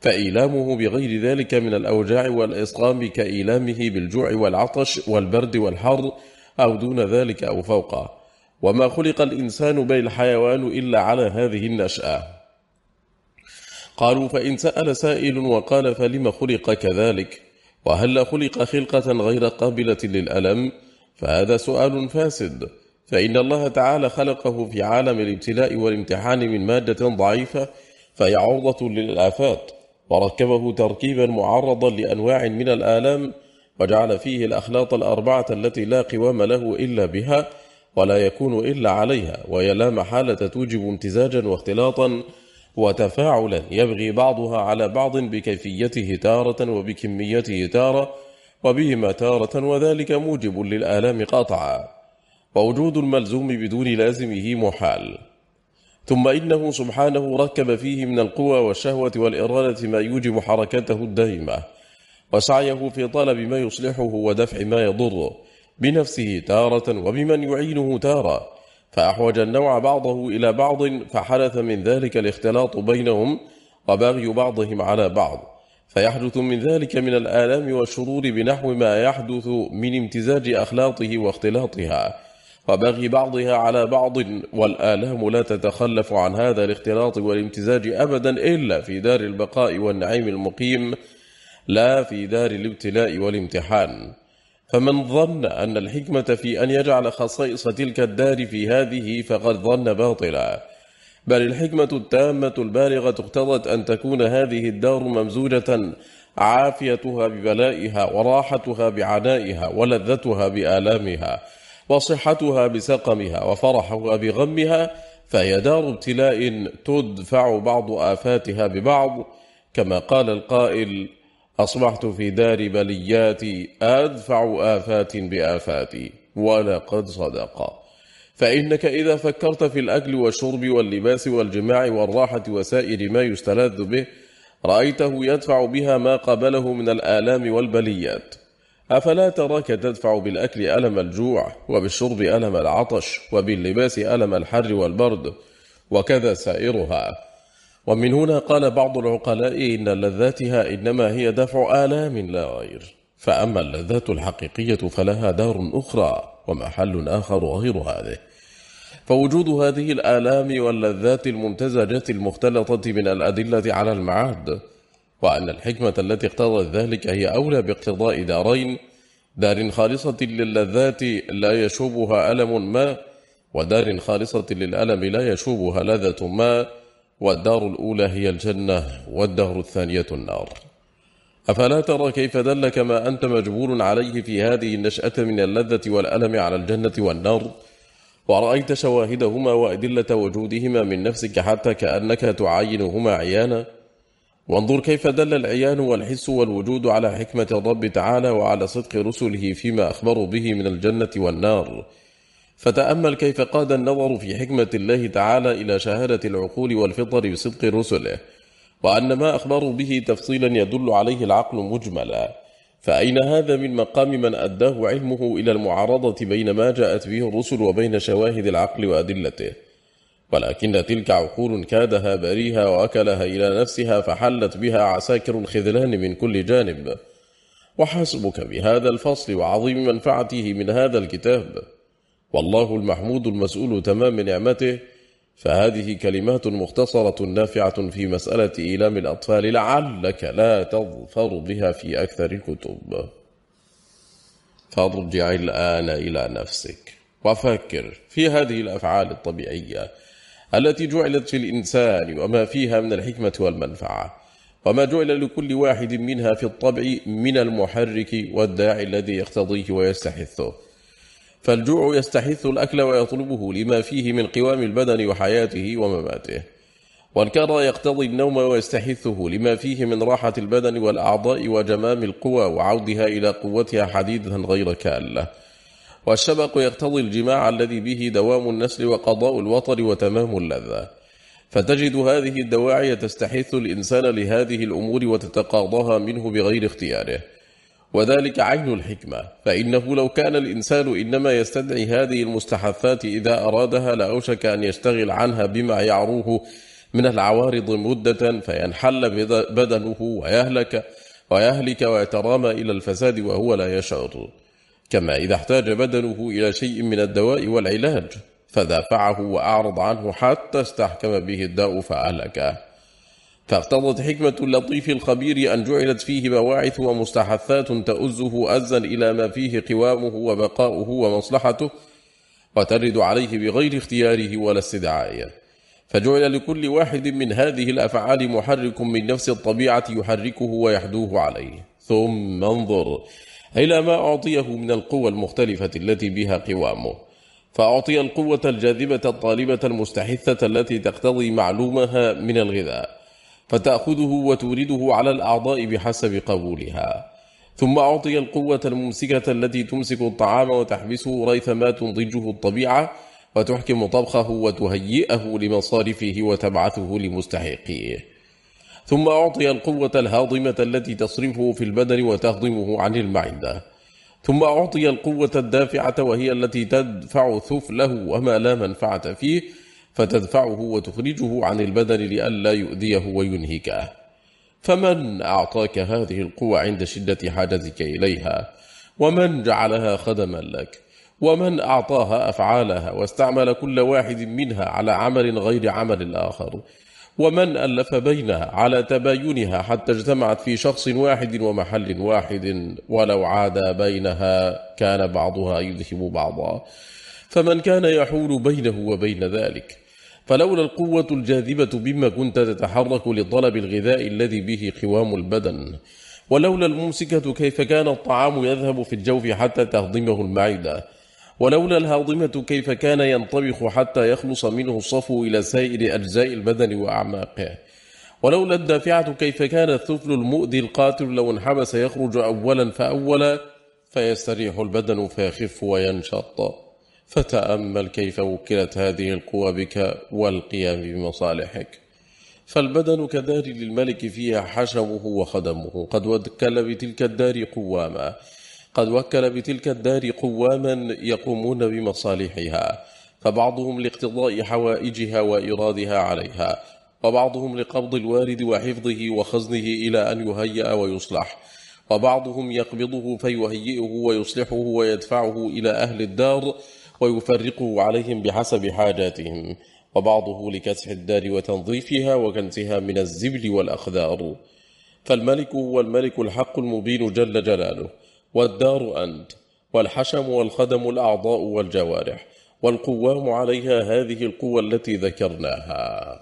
Speaker 1: فإيلامه بغير ذلك من الأوجاع والإسقام كإيلامه بالجوع والعطش والبرد والحر أو دون ذلك أو فوقه. وما خلق الإنسان بل الحيوان إلا على هذه النشأة. قالوا فإن سأل سائل وقال فلم خلق كذلك؟ وهل خلق خلقة غير قابلة للألم؟ فهذا سؤال فاسد. فإن الله تعالى خلقه في عالم الابتلاء والامتحان من مادة ضعيفة فهي عرضة للآفات. وركبه تركيبا معرضا لأنواع من الآلام وجعل فيه الأخلاط الأربعة التي لا قوام له إلا بها ولا يكون إلا عليها. وهي لا محالة توجب امتزاجا واختلاطا وتفاعلا. يبغي بعضها على بعض بكيفيته تارة وبكميته تارة وبهما تارة وذلك موجب للآلام قطعا ووجود الملزوم بدون لازمه محال. ثم إنه سبحانه ركب فيه من القوى والشهوة والإرادة ما يوجب حركته الدائمة وسعيه في طلب ما يصلحه ودفع ما يضره بنفسه تارة وبمن يعينه تارة. فأحوج النوع بعضه إلى بعض فحدث من ذلك الاختلاط بينهم وبغي بعضهم على بعض. فيحدث من ذلك من الآلام والشرور بنحو ما يحدث من امتزاج أخلاطه واختلاطها. وبغي بعضها على بعض والآلام لا تتخلف عن هذا الاختلاط والامتزاج أبدا إلا في دار البقاء والنعيم المقيم لا في دار الابتلاء والامتحان. فمن ظن أن الحكمة في أن يجعل خصائص تلك الدار في هذه فقد ظن باطلا. بل الحكمة التامة البالغة اقتضت أن تكون هذه الدار ممزوجة عافيتها ببلائها وراحتها بعنائها ولذتها بآلامها وصحتها بسقمها وفرحها بغمها فهي دار ابتلاء تدفع بعض آفاتها ببعض. كما قال القائل أصبحت في دار بلياتي أدفع آفات بآفاتي ولقد صدق. فإنك إذا فكرت في الأكل والشرب واللباس والجماع والراحة وسائر ما يستلذ به رأيته يدفع بها ما قبله من الآلام والبليات. أفلا تراك تدفع بالأكل ألم الجوع وبالشرب ألم العطش وباللباس ألم الحر والبرد وكذا سائرها. ومن هنا قال بعض العقلاء إن لذاتها إنما هي دفع آلام لا غير. فأما اللذات الحقيقية فلها دار أخرى. ومحل آخر غير هذه. فوجود هذه الآلام واللذات الممتزجة المختلطة من الأدلة على المعاد وأن الحكمة التي اقتضت ذلك هي أولى باقتضاء دارين دار خالصة للذات لا يشوبها ألم ما ودار خالصة للألم لا يشوبها لذة ما والدار الأولى هي الجنة والدار الثانية النار. أفلا ترى كيف دلك ما أنت مجبور عليه في هذه النشأة من اللذة والألم على الجنة والنار؟ ورأيت شواهدهما وأدلة وجودهما من نفسك حتى كأنك تعاينهما عيانا؟ وانظر كيف دل العيان والحس والوجود على حكمة الرب تعالى وعلى صدق رسله فيما أخبروا به من الجنة والنار. فتأمل كيف قاد النظر في حكمة الله تعالى إلى شهادة العقول والفطر بصدق رسله. وأن ما أخبروا به تفصيلا يدل عليه العقل مجملا. فأين هذا من مقام من أداه علمه إلى المعارضة بين ما جاءت به الرسل وبين شواهد العقل وأدلته؟ ولكن تلك عقول كادها بريها وأكلها إلى نفسها فحلت بها عساكر الخذلان من كل جانب. وحسبك بهذا الفصل وعظيم منفعته من هذا الكتاب. والله المحمود المسؤول تمام نعمته فهذه كلمات مختصرة نافعة في مسألة إيلام الأطفال لعلك لا تظفر بها في أكثر الكتب. فارجع الآن إلى نفسك وفكر في هذه الأفعال الطبيعية التي جعلت في الإنسان وما فيها من الحكمة والمنفعة وما جعل لكل واحد منها في الطبع من المحرك والداعي الذي يقتضيه ويستحثه. فالجوع يستحث الأكل ويطلبه لما فيه من قوام البدن وحياته ومماته. والكرى يقتضي النوم ويستحثه لما فيه من راحة البدن والأعضاء وجمام القوى وعودها إلى قوتها حديدة غير كالة. والشبق يقتضي الجماع الذي به دوام النسل وقضاء الوطر وتمام اللذة. فتجد هذه الدواعي تستحث الإنسان لهذه الأمور وتتقاضاها منه بغير اختياره. وذلك عين الحكمة. فإنه لو كان الإنسان إنما يستدعي هذه المستحثات إذا أرادها لأوشك أن يشتغل عنها بما يعروه من العوارض مدة فينحل بدنه ويهلك ويهلك ويترامى إلى الفساد وهو لا يشعر. كما إذا احتاج بدنه إلى شيء من الدواء والعلاج فدافعه وأعرض عنه حتى استحكم به الداء فأهلكه. فاقتضت حكمة اللطيف الخبير أن جعلت فيه بواعث ومستحثات تؤزه أزا إلى ما فيه قوامه وبقاؤه ومصلحته وترد عليه بغير اختياره ولا استدعائه. فجعل لكل واحد من هذه الأفعال محرك من نفس الطبيعة يحركه ويحدوه عليه. ثم انظر إلى ما أعطيه من القوى المختلفة التي بها قوامه. فأعطي القوة الجاذبة الطالبة المستحثة التي تقتضي معلومها من الغذاء. فتأخذه وتورده على الأعضاء بحسب قبولها. ثم أعطي القوة الممسكة التي تمسك الطعام وتحبسه ريثما تنضجه الطبيعة وتحكم طبخه وتهيئه لمصارفه وتبعثه لمستحقيه. ثم أعطي القوة الهاضمة التي تصرفه في البدن وتهضمه عن المعدة. ثم أعطي القوة الدافعة وهي التي تدفع ثفله وما لا منفعة فيه فتدفعه وتخرجه عن البدن لئلا يؤذيه وينهكه فمن أعطاك هذه القوة عند شدة حاجتك إليها؟ ومن جعلها خدما لك؟ ومن أعطاها أفعالها واستعمل كل واحد منها على عمل غير عمل الآخر؟ ومن ألف بينها على تباينها حتى اجتمعت في شخص واحد ومحل واحد ولو عاد بينها كان بعضها يذهب بعضا. فمن كان يحول بينه وبين ذلك فلولا القوة الجاذبة بما كنت تتحرك لطلب الغذاء الذي به قوام البدن. ولولا الممسكة كيف كان الطعام يذهب في الجوف حتى تهضمه المعدة. ولولا الهاضمة كيف كان ينطبخ حتى يخلص منه الصفو إلى سائر أجزاء البدن وأعماقه. ولولا الدافعة كيف كان الثفل المؤذي القاتل لو انحبس يخرج أولا فأولا فيستريح البدن فيخف وينشط. فتأمل كيف وكلت هذه القوى بك والقيام بمصالحك. فالبدن كدار للملك فيها حشمه وخدمه. قد وكل بتلك الدار قواما. قد وكل بتلك الدار قواما يقومون بمصالحها. فبعضهم لاقتضاء حوائجها وإرادها عليها. وبعضهم لقبض الوارد وحفظه وخزنه إلى أن يهيأ ويصلح. وبعضهم يقبضه فيهيئه ويصلحه ويدفعه إلى أهل الدار ويفرقه عليهم بحسب حاجاتهم وبعضه لكسح الدار وتنظيفها وكنسها من الزبل والأخذار فالملك هو الملك الحق المبين جل جلاله والدار أنت والحشم والخدم الأعضاء والجوارح والقوام عليها هذه القوى التي ذكرناها.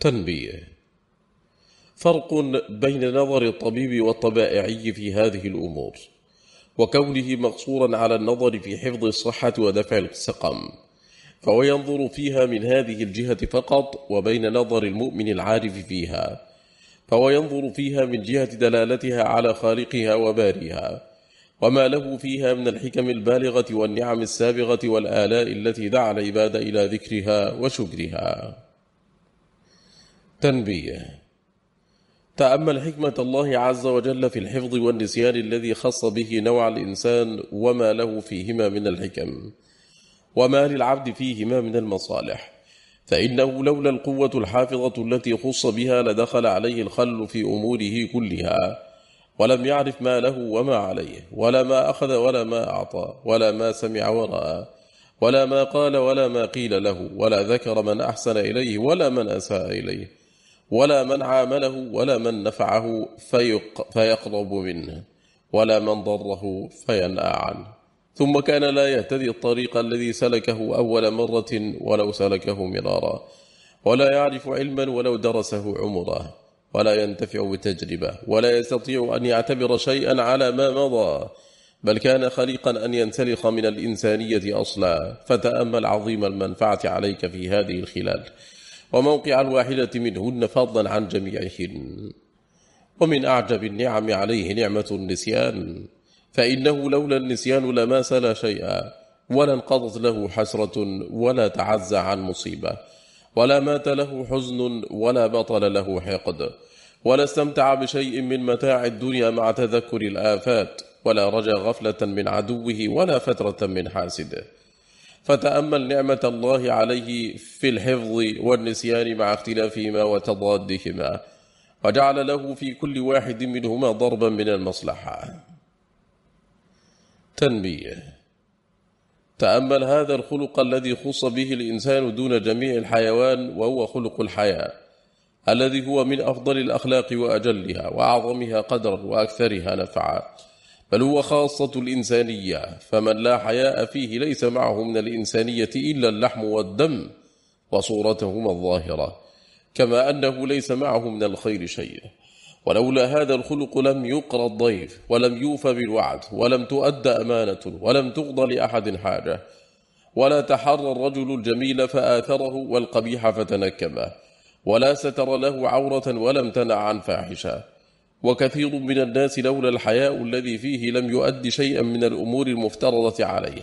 Speaker 1: تنبيه فرق بين نظر الطبيب والطبائعي في هذه الأمور. وكونه مقصورا على النظر في حفظ الصحة ودفع السقم فهو ينظر فيها من هذه الجهة فقط وبين نظر المؤمن العارف فيها. فهو ينظر فيها من جهة دلالتها على خالقها وباريها وما له فيها من الحكم البالغة والنعم السابغة والآلاء التي دعا العباد إلى ذكرها وشكرها. تنبيه تأمل حكمة الله عز وجل في الحفظ والنسيان الذي خص به نوع الإنسان وما له فيهما من الحكم وما للعبد فيهما من المصالح. فإنه لولا القوة الحافظة التي خص بها لدخل عليه الخل في أموره كلها ولم يعرف ما له وما عليه ولا ما أخذ ولا ما أعطى ولا ما سمع ورأى ولا ما قال ولا ما قيل له ولا ذكر من أحسن إليه ولا من أساء إليه. ولا من عامله ولا من نفعه فيقرب منه ولا من ضره فينأى عنه. ثم كان لا يهتدي الطريق الذي سلكه أول مرة ولو سلكه مرارا ولا يعرف علما ولو درسه عمره ولا ينتفع بتجربة ولا يستطيع أن يعتبر شيئا على ما مضى بل كان خليقا أن ينسلخ من الإنسانية أصلا. فتأمل عظيم المنفعة عليك في هذه الخلال. وموقع الواحدة منهن فضلا عن جميعهن. ومن أعجب النعم عليه نعمة النسيان فإنه لولا النسيان لما سلا شيئا ولا انقضت له حسرة ولا تعزى عن مصيبة ولا مات له حزن ولا بطل له حقد ولا استمتع بشيء من متاع الدنيا مع تذكر الآفات ولا رجى غفلة من عدوه ولا فترة من حاسده. فتأمل نعمة الله عليه في الحفظ والنسيان مع اختلافهما وتضادهما وجعل له في كل واحد منهما ضربا من المصلحة. تنبيه تأمل هذا الخلق الذي خص به الإنسان دون جميع الحيوان وهو خلق الحياة الذي هو من أفضل الأخلاق وأجلها وأعظمها قدرا وأكثرها نفعا. بل هو خاصة الإنسانية فمن لا حياء فيه ليس معه من الإنسانية إلا اللحم والدم وصورتهما الظاهرة كما أنه ليس معه من الخير شيء. ولولا هذا الخلق لم يقرى الضيف ولم يوفى بالوعد ولم تؤد أمانة ولم تغضى لأحد حاجة. ولا تحرى الرجل الجميل فآثره والقبيح فتنكمه ولا ستر له عورة ولم تنع عن فاحشة. وكثير من الناس لولا الحياء الذي فيه لم يؤد شيئا من الأمور المفترضة عليه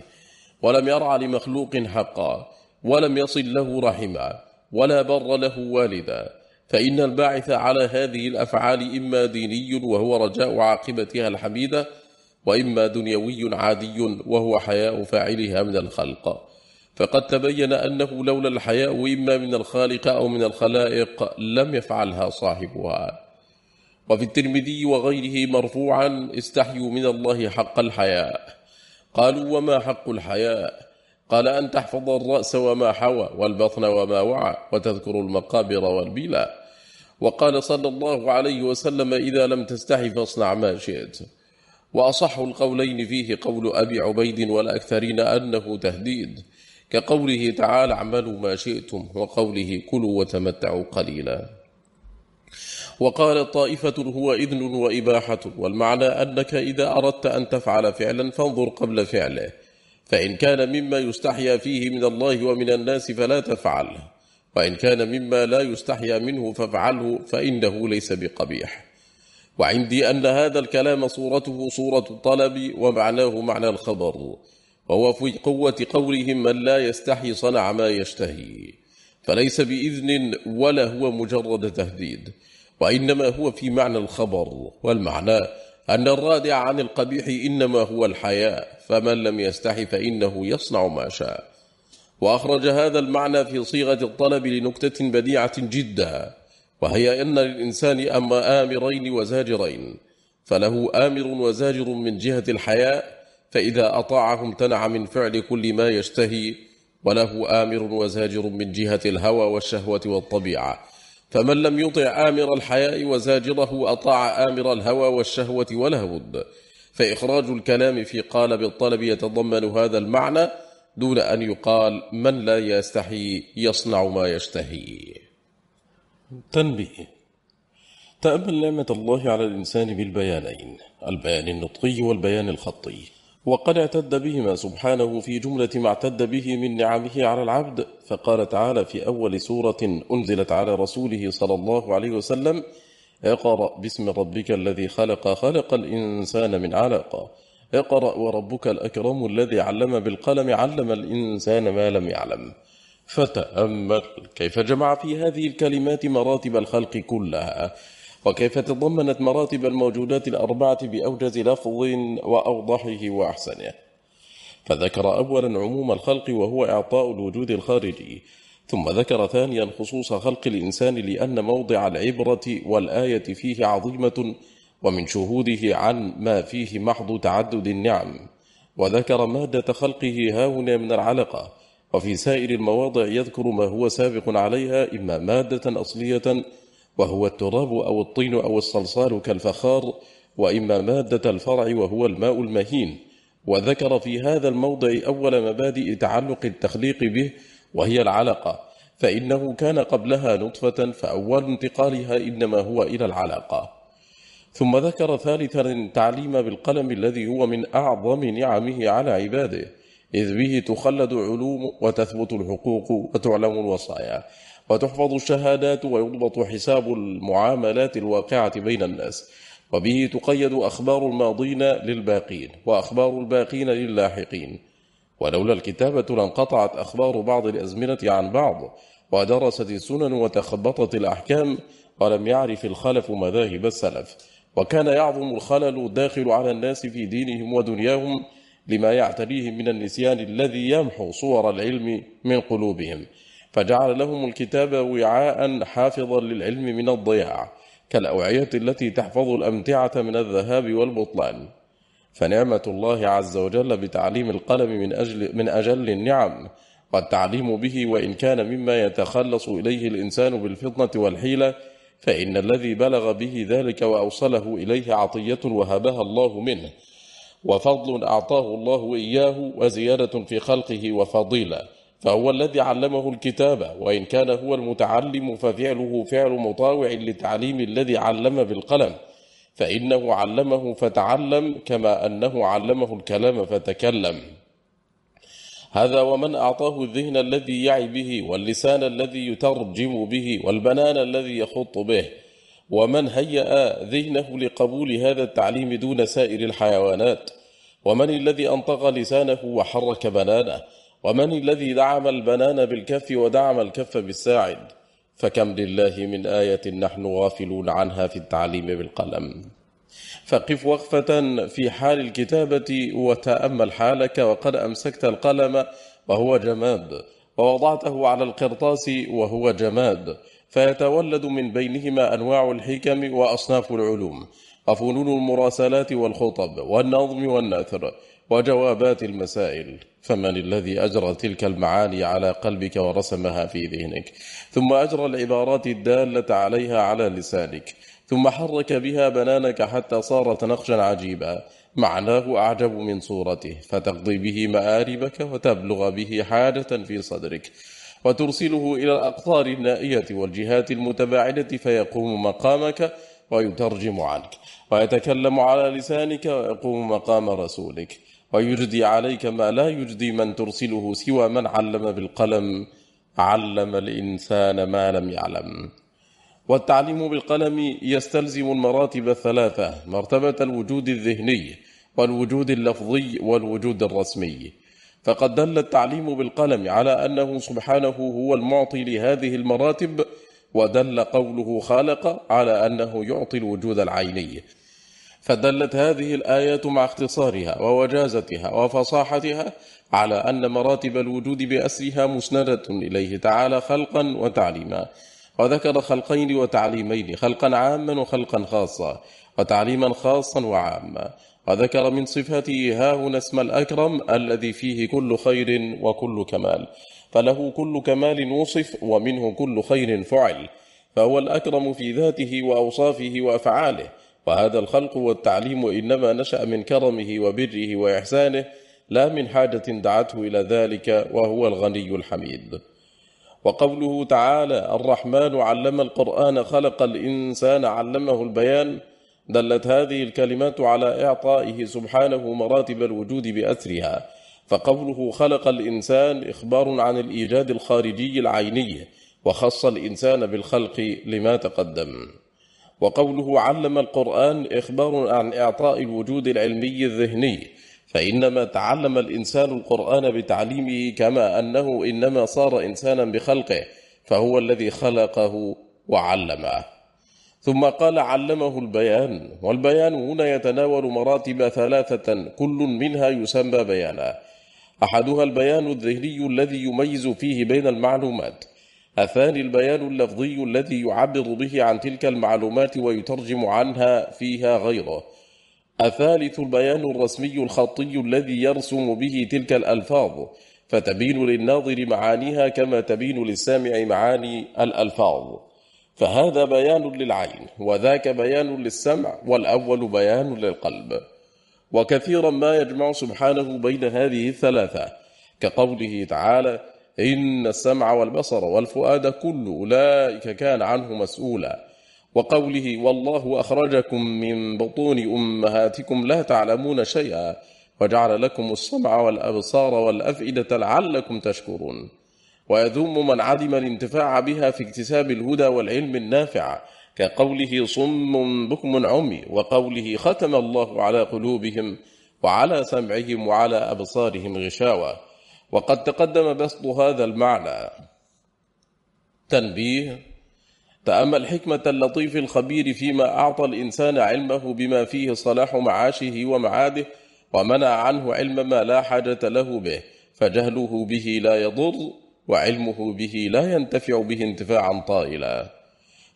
Speaker 1: ولم يرعى لمخلوق حقا ولم يصل له رحما ولا بر له والدا. فإن الباعث على هذه الأفعال إما ديني وهو رجاء عاقبتها الحميدة وإما دنيوي عادي وهو حياء فاعلها من الخلق. فقد تبين أنه لولا الحياء إما من الخالق أو من الخلائق لم يفعلها صاحبها. وفي الترمذي وغيره مرفوعا استحيوا من الله حق الحياء. قالوا وما حق الحياء؟ قال أن تحفظ الرأس وما حوى والبطن وما وعى وتذكر المقابر والبلا. وقال صلى الله عليه وسلم إذا لم تستحي فاصنع ما شئت. وأصح القولين فيه قول أبي عبيد والأكثرين أنه تهديد. كقوله تعالى اعملوا ما شئتم وقوله كلوا وتمتعوا قليلا. وقال طائفة هو إذن وإباحة والمعنى أنك إذا أردت أن تفعل فعلا فانظر قبل فعله فإن كان مما يستحيا فيه من الله ومن الناس فلا تفعله وإن كان مما لا يستحيا منه فافعله فإنه ليس بقبيح. وعندي أن هذا الكلام صورته صورة الطلب ومعناه معنى الخبر وهو في قوة قولهم من لا يستحي صنع ما يشتهي فليس بإذن ولا هو مجرد تهديد. وإنما هو في معنى الخبر والمعنى أن الرادع عن القبيح إنما هو الحياء فمن لم يستحي فإنه يصنع ما شاء. وأخرج هذا المعنى في صيغة الطلب لنكتة بديعة جدا وهي أن للإنسان أما آمرين وزاجرين. فله آمر وزاجر من جهة الحياء فإذا أطاعه امتنع من فعل كل ما يشتهي وله آمر وزاجر من جهة الهوى والشهوة والطبيعة. فمن لم يطع آمر الحياء وزاجره أطاع آمر الهوى والشهوة والهود فإخراج الكلام في قالب الطلب يتضمن هذا المعنى دون أن يقال من لا يستحي يصنع ما يشتهي. تنبيه تأمل نعمة الله على الإنسان بالبيانين البيان النطقي والبيان الخطي. وقد اعتد بهما سبحانه في جملة ما اعتد به من نعمه على العبد فقال تعالى في أول سورة أنزلت على رسوله صلى الله عليه وسلم اقرأ باسم ربك الذي خلق خلق الإنسان من علق. اقرأ وربك الأكرم الذي علم بالقلم علم الإنسان ما لم يعلم. فتأمل كيف جمع في هذه الكلمات مراتب الخلق كلها. وكيف تضمنت مراتب الموجودات الأربعة بأوجز لفظ وأوضحه وأحسنه. فذكر أولا عموم الخلق وهو إعطاء الوجود الخارجي ثم ذكر ثانيا خصوص خلق الإنسان لأن موضع العبرة والآية فيه عظيمة ومن شهوده عن ما فيه محض تعدد النعم. وذكر مادة خلقه هاهنا من العلقة وفي سائر المواضع يذكر ما هو سابق عليها إما مادة أصلية وهو التراب أو الطين أو الصلصال كالفخار وإما مادة الفرع وهو الماء المهين. وذكر في هذا الموضع أول مبادئ تعلق التخليق به وهي العلقة. فإنه كان قبلها نطفة فأول انتقالها إنما هو إلى العلقة. ثم ذكر ثالثا التعليم بالقلم الذي هو من أعظم نعمه على عباده إذ به تخلد علوم وتثبت الحقوق وتعلم الوصايا. وتحفظ الشهادات ويضبط حساب المعاملات الواقعة بين الناس. وبه تقيد أخبار الماضين للباقين وأخبار الباقين للاحقين. ولولا الكتابة لانقطعت أخبار بعض الأزمنة عن بعض ودرست السنن وتخبطت الأحكام ولم يعرف الخلف مذاهب السلف. وكان يعظم الخلل الداخل على الناس في دينهم ودنياهم لما يعتريهم من النسيان الذي يمحو صور العلم من قلوبهم. فجعل لهم الكتاب وعاء حافظا للعلم من الضياع كالأوعية التي تحفظ الأمتعة من الذهاب والبطلان. فنعمة الله عز وجل بتعليم القلم من, أجل من أجل النعم والتعليم به وإن كان مما يتخلص إليه الإنسان بالفطنة والحيلة فإن الذي بلغ به ذلك وأوصله إليه عطية وهبها الله منه. وفضل أعطاه الله إياه وزيادة في خلقه وفضيلة. فهو الذي علمه الكتاب وإن كان هو المتعلم ففعله فعل مطاوع لتعليم الذي علم بالقلم فإنه علمه فتعلم كما أنه علمه الكلام فتكلم. هذا ومن أعطاه الذهن الذي يعي به واللسان الذي يترجم به والبنان الذي يخط به ومن هيأ ذهنه لقبول هذا التعليم دون سائر الحيوانات ومن الذي أنطق لسانه وحرك بنانه ومن الذي دعم البنان بالكف ودعم الكف بالساعد؟ فكم لله من آية نحن غافلون عنها في التعليم بالقلم. فقف وقفة في حال الكتابة وتأمل حالك وقد أمسكت القلم وهو جماد ووضعته على القرطاس وهو جماد. فيتولد من بينهما أنواع الحكم وأصناف العلوم وفنون المراسلات والخطب والنظم والنثر وجوابات المسائل. فمن الذي أجرى تلك المعاني على قلبك ورسمها في ذهنك ثم أجرى العبارات الدالة عليها على لسانك ثم حرك بها بنانك حتى صارت نقشا عجيبا معناه أعجب من صورته فتقضي به مآربك وتبلغ به حاجة في صدرك وترسله إلى الأقطار النائية والجهات المتباعدة فيقوم مقامك ويترجم عنك ويتكلم على لسانك ويقوم مقام رسولك. ويجدي عليك ما لا يجدي من ترسله سوى من علم بالقلم علم الإنسان ما لم يعلم. والتعليم بالقلم يستلزم المراتب الثلاثة مرتبة الوجود الذهني والوجود اللفظي والوجود الرسمي. فقد دل التعليم بالقلم على أنه سبحانه هو المعطي لهذه المراتب ودل قوله خالق على أنه يعطي الوجود العيني. فدلت هذه الآيات مع اختصارها ووجازتها وفصاحتها على أن مراتب الوجود بأسرها مسندة إليه تعالى خلقا وتعليما. وذكر خلقين وتعليمين خلقا عاما وخلقا خاصا وتعليما خاصا وعاما. وذكر من صفاته ها هنا اسم الأكرم الذي فيه كل خير وكل كمال. فله كل كمال وصف ومنه كل خير فعل. فهو الأكرم في ذاته وأوصافه وأفعاله. وهذا الخلق والتعليم إنما نشأ من كرمه وبره وإحسانه لا من حاجة دعته إلى ذلك وهو الغني الحميد. وقوله تعالى الرحمن علم القرآن خلق الإنسان علمه البيان دلت هذه الكلمات على إعطائه سبحانه مراتب الوجود بأسرها فقوله خلق الإنسان إخبار عن الإيجاد الخارجي العيني وخص الإنسان بالخلق لما تقدم. وقوله علم القرآن إخبار عن إعطاء الوجود العلمي الذهني فإنما تعلم الإنسان القرآن بتعليمه كما أنه إنما صار إنسانا بخلقه فهو الذي خلقه وعلمه. ثم قال علمه البيان والبيان هنا يتناول مراتب ثلاثة كل منها يسمى بيانا. أحدها البيان الذهني الذي يميز فيه بين المعلومات الثاني البيان اللفظي الذي يعبر به عن تلك المعلومات ويترجم عنها فيها غيره. الثالث البيان الرسمي الخطي الذي يرسم به تلك الألفاظ فتبين للناظر معانيها كما تبين للسامع معاني الألفاظ. فهذا بيان للعين وذاك بيان للسمع والأول بيان للقلب. وكثيرا ما يجمع سبحانه بين هذه الثلاثة كقوله تعالى إن السمع والبصر والفؤاد كل أولئك كان عنه مسؤولا. وقوله والله أخرجكم من بطون أمهاتكم لا تعلمون شيئا وجعل لكم السمع والأبصار والأفئدة لعلكم تشكرون. ويذم من عدم الانتفاع بها في اكتساب الهدى والعلم النافع كقوله صم بكم عمي وقوله ختم الله على قلوبهم وعلى سمعهم وعلى أبصارهم غشاوة. وقد تقدم بسط هذا المعنى. تنبيه تأمل حكمة اللطيف الخبير فيما أعطى الإنسان علمه بما فيه صلاح معاشه ومعاده ومنع عنه علم ما لا حاجة له به فجهله به لا يضر وعلمه به لا ينتفع به انتفاعا طائلا.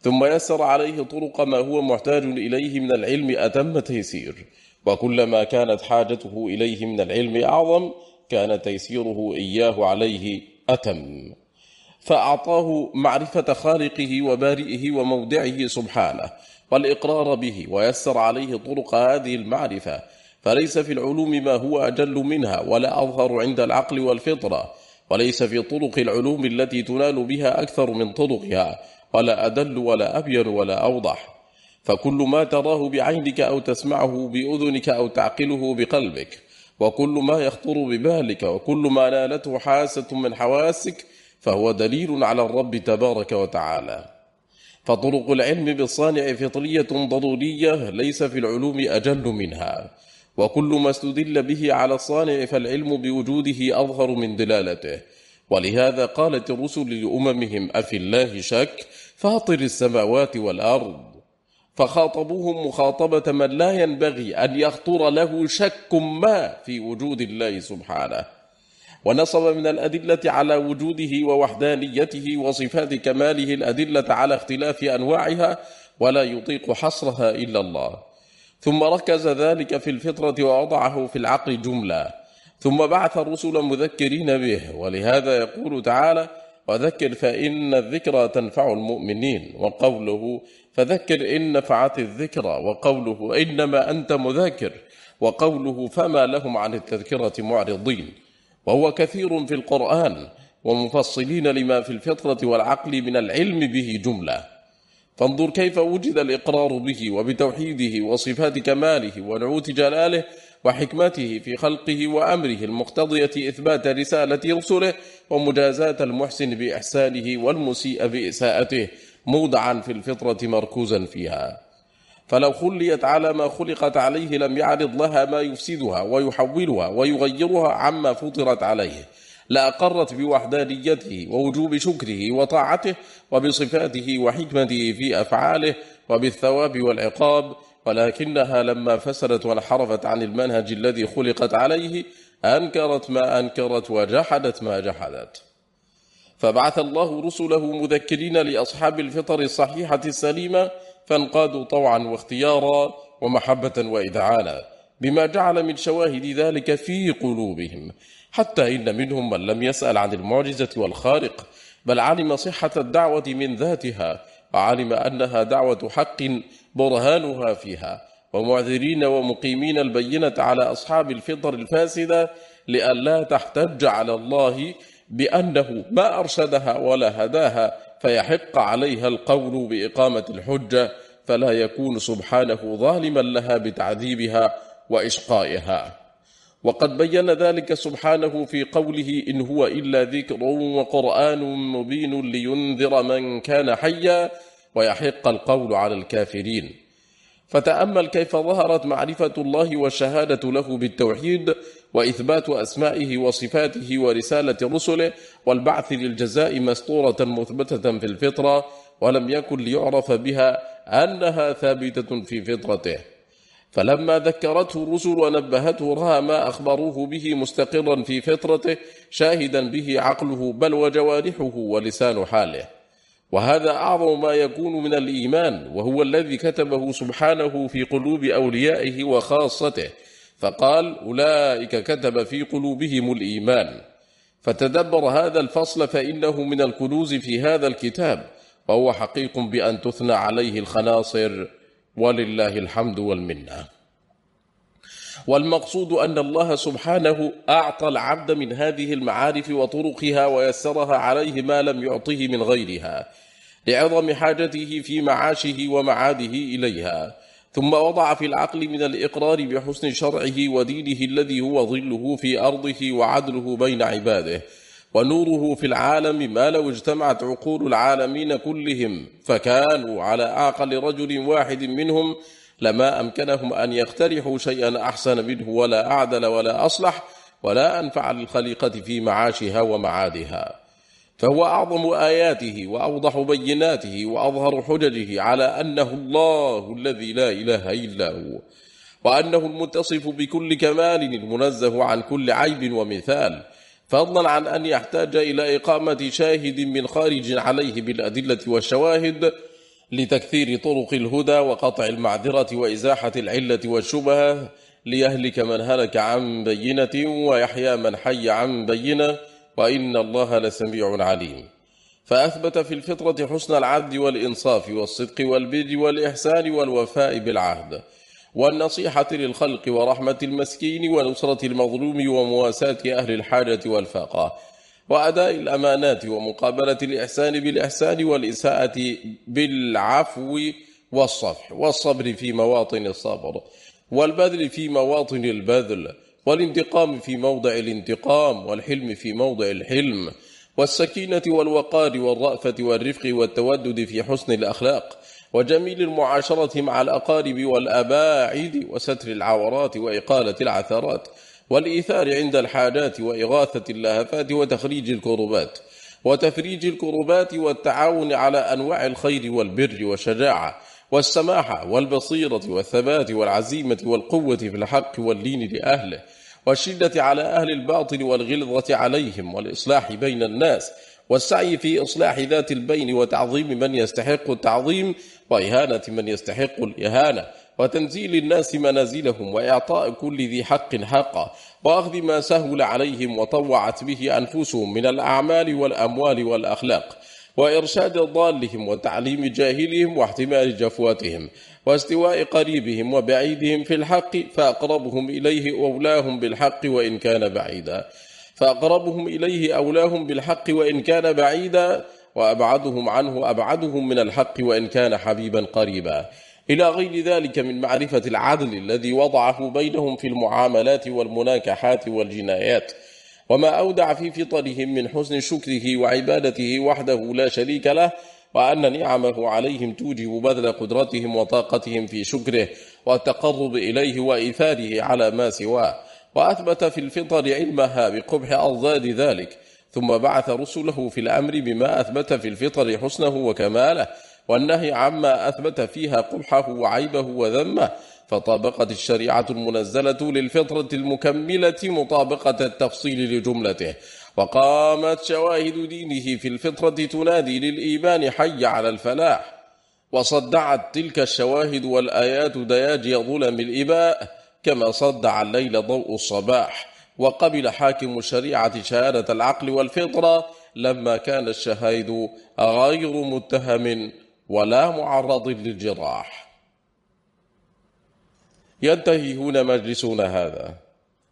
Speaker 1: ثم يسر عليه طرق ما هو محتاج إليه من العلم أتم تيسير. وكلما كانت حاجته إليه من العلم أعظم كان تيسيره إياه عليه أتم. فأعطاه معرفة خالقه وبارئه ومودعه سبحانه والإقرار به ويسر عليه طرق هذه المعرفة. فليس في العلوم ما هو أجل منها ولا أظهر عند العقل والفطرة. وليس في طرق العلوم التي تنال بها أكثر من طرقها ولا أدل ولا أبين ولا أوضح. فكل ما تراه بعينك أو تسمعه بأذنك أو تعقله بقلبك وكل ما يخطر ببالك وكل ما نالته حاسة من حواسك فهو دليل على الرب تبارك وتعالى. فطرق العلم بالصانع فطرية ضرورية ليس في العلوم أجل منها. وكل ما استدل به على الصانع فالعلم بوجوده أظهر من دلالته. ولهذا قالت الرسل لأممهم أفي الله شك؟ فاطر السماوات والأرض. فخاطبوهم مخاطبة من لا ينبغي أن يخطر له شك ما في وجود الله سبحانه. ونصب من الأدلة على وجوده ووحدانيته وصفات كماله الأدلة على اختلاف أنواعها ولا يطيق حصرها إلا الله. ثم ركز ذلك في الفطرة ووضعه في العقل جملة. ثم بعث الرسل مذكرين به ولهذا يقول تعالى وذكر فإن الذكرى تنفع المؤمنين وقوله فذكر إن نفعت الذكرى وقوله إنما أنت مذاكر وقوله فما لهم عن التذكرة معرضين وهو كثير في القرآن ومفصلين لما في الفطرة والعقل من العلم به جملة فانظر كيف وجد الإقرار به وبتوحيده وصفات كماله ونعوت جلاله وحكمته في خلقه وأمره المقتضية إثبات رسالة رسله ومجازاة المحسن بإحسانه والمسيء بإساءته موضعا في الفطرة مركوزا فيها. فلو خليت على ما خلقت عليه لم يعرض لها ما يفسدها ويحولها ويغيرها عما فطرت عليه. لأقرت بوحدانيته ووجوب شكره وطاعته وبصفاته وحكمته في أفعاله وبالثواب والعقاب. ولكنها لما فسدت وانحرفت عن المنهج الذي خلقت عليه أنكرت ما أنكرت وجحدت ما جحدت. فبعث الله رسله مذكرين لأصحاب الفطر الصحيحة السليمة فانقادوا طوعا واختيارا ومحبة وإذعانا بما جعل من شواهد ذلك في قلوبهم. حتى إن منهم من لم يسأل عن المعجزة والخارق بل علم صحة الدعوة من ذاتها وعلم أنها دعوة حق برهانها فيها. ومعذرين ومقيمين البينة على أصحاب الفطر الفاسدة لئلا تحتج على الله بأنه ما أرشدها ولا هداها فيحق عليها القول بإقامة الحجة فلا يكون سبحانه ظالما لها بتعذيبها وإشقائها. وقد بين ذلك سبحانه في قوله إن هو إلا ذكر وقرآن مبين لينذر من كان حيا ويحق القول على الكافرين. فتأمل كيف ظهرت معرفة الله والشهادة له بالتوحيد وإثبات أسمائه وصفاته ورسالة رسله والبعث للجزاء مسطورة مثبتة في الفطرة ولم يكن ليعرف بها أنها ثابتة في فطرته. فلما ذكرته الرسل ونبهته رأى ما أخبروه به مستقرا في فطرته شاهدا به عقله بل وجوارحه ولسان حاله. وهذا أعظم ما يكون من الإيمان وهو الذي كتبه سبحانه في قلوب أوليائه وخاصته. فقال أولئك كتب في قلوبهم الإيمان. فتدبر هذا الفصل فإنه من الكنوز في هذا الكتاب وهو حقيق بأن تثنى عليه الخناصر ولله الحمد والمنة. والمقصود أن الله سبحانه أعطى العبد من هذه المعارف وطرقها ويسرها عليه ما لم يعطه من غيرها لعظم حاجته في معاشه ومعاده إليها. ثم وضع في العقل من الإقرار بحسن شرعه ودينه الذي هو ظله في أرضه وعدله بين عباده ونوره في العالم ما لو اجتمعت عقول العالمين كلهم فكانوا على أعقل رجل واحد منهم لما أمكنهم أن يقترحوا شيئا أحسن منه ولا أعدل ولا أصلح ولا أنفع للخليقة في معاشها ومعادها. فهو أعظم آياته وأوضح بيناته وأظهر حججه على أنه الله الذي لا إله إلا هو وأنه المتصف بكل كمال المنزه عن كل عيب ومثال فضلا عن أن يحتاج إلى إقامة شاهد من خارج عليه بالأدلة والشواهد لتكثير طرق الهدى وقطع المعذرة وإزاحة العلة والشبهة ليهلك من هلك عن بينة ويحيى من حي عن بينة وإن الله لسميع عليم. فأثبت في الفطرة حسن العدل والإنصاف والصدق والبر والإحسان والوفاء بالعهد والنصيحة للخلق ورحمة المسكين ونصرة المظلوم ومواساة أهل الحاجة والفاقة وأداء الأمانات ومقابلة الإحسان بالإحسان والإساءة بالعفو والصفح والصبر في مواطن الصبر والبذل في مواطن البذل والانتقام في موضع الانتقام والحلم في موضع الحلم والسكينة والوقار والرأفة والرفق والتودد في حسن الأخلاق وجميل المعاشرة مع الأقارب والأباعد وستر العورات وإقالة العثرات والإيثار عند الحاجات وإغاثة اللهفات وتخريج الكربات وتفريج الكربات والتعاون على أنواع الخير والبر والشجاعة والسماحة والبصيرة والثبات والعزيمة والقوة في الحق واللين لأهله والشدة على أهل الباطل والغلظة عليهم والإصلاح بين الناس والسعي في إصلاح ذات البين وتعظيم من يستحق التعظيم وإهانة من يستحق الإهانة وتنزيل الناس منازلهم وإعطاء كل ذي حق حقا وأخذ ما سهل عليهم وطوعت به أنفسهم من الأعمال والأموال والأخلاق وإرشاد ضالهم وتعليم جاهلهم واحتمال جفواتهم واستواء قريبهم وبعيدهم في الحق فأقربهم إليه أولاهم بالحق وإن كان بعيدا. فأقربهم إليه أولاهم بالحق وإن كان بعيدا وأبعدهم عنه أبعدهم من الحق وإن كان حبيبا قريبا. إلى غير ذلك من معرفة العدل الذي وضعه بينهم في المعاملات والمناكحات والجنايات. وما أودع في فطرهم من حسن شكره وعبادته وحده لا شريك له وأن نعمه عليهم توجب بذل قدرتهم وطاقتهم في شكره والتقرب إليه وإيثاره على ما سواه. وأثبت في الفطر علمها بقبح أضداد ذلك. ثم بعث رسله في الأمر بما أثبت في الفطر حسنه وكماله والنهي عما أثبت فيها قبحه وعيبه وذمه. فطابقت الشريعة المنزلة للفطرة المكملة مطابقة التفصيل لجملته. وقامت شواهد دينه في الفطرة تنادي للإيمان حي على الفلاح وصدعت تلك الشواهد والآيات دياجي ظلم الإباء كما صدع الليل ضوء الصباح وقبل حاكم الشريعة شهادة العقل والفطرة لما كان الشهيد غير متهم ولا معرض للجراح. ينتهي هنا مجلسنا هذا.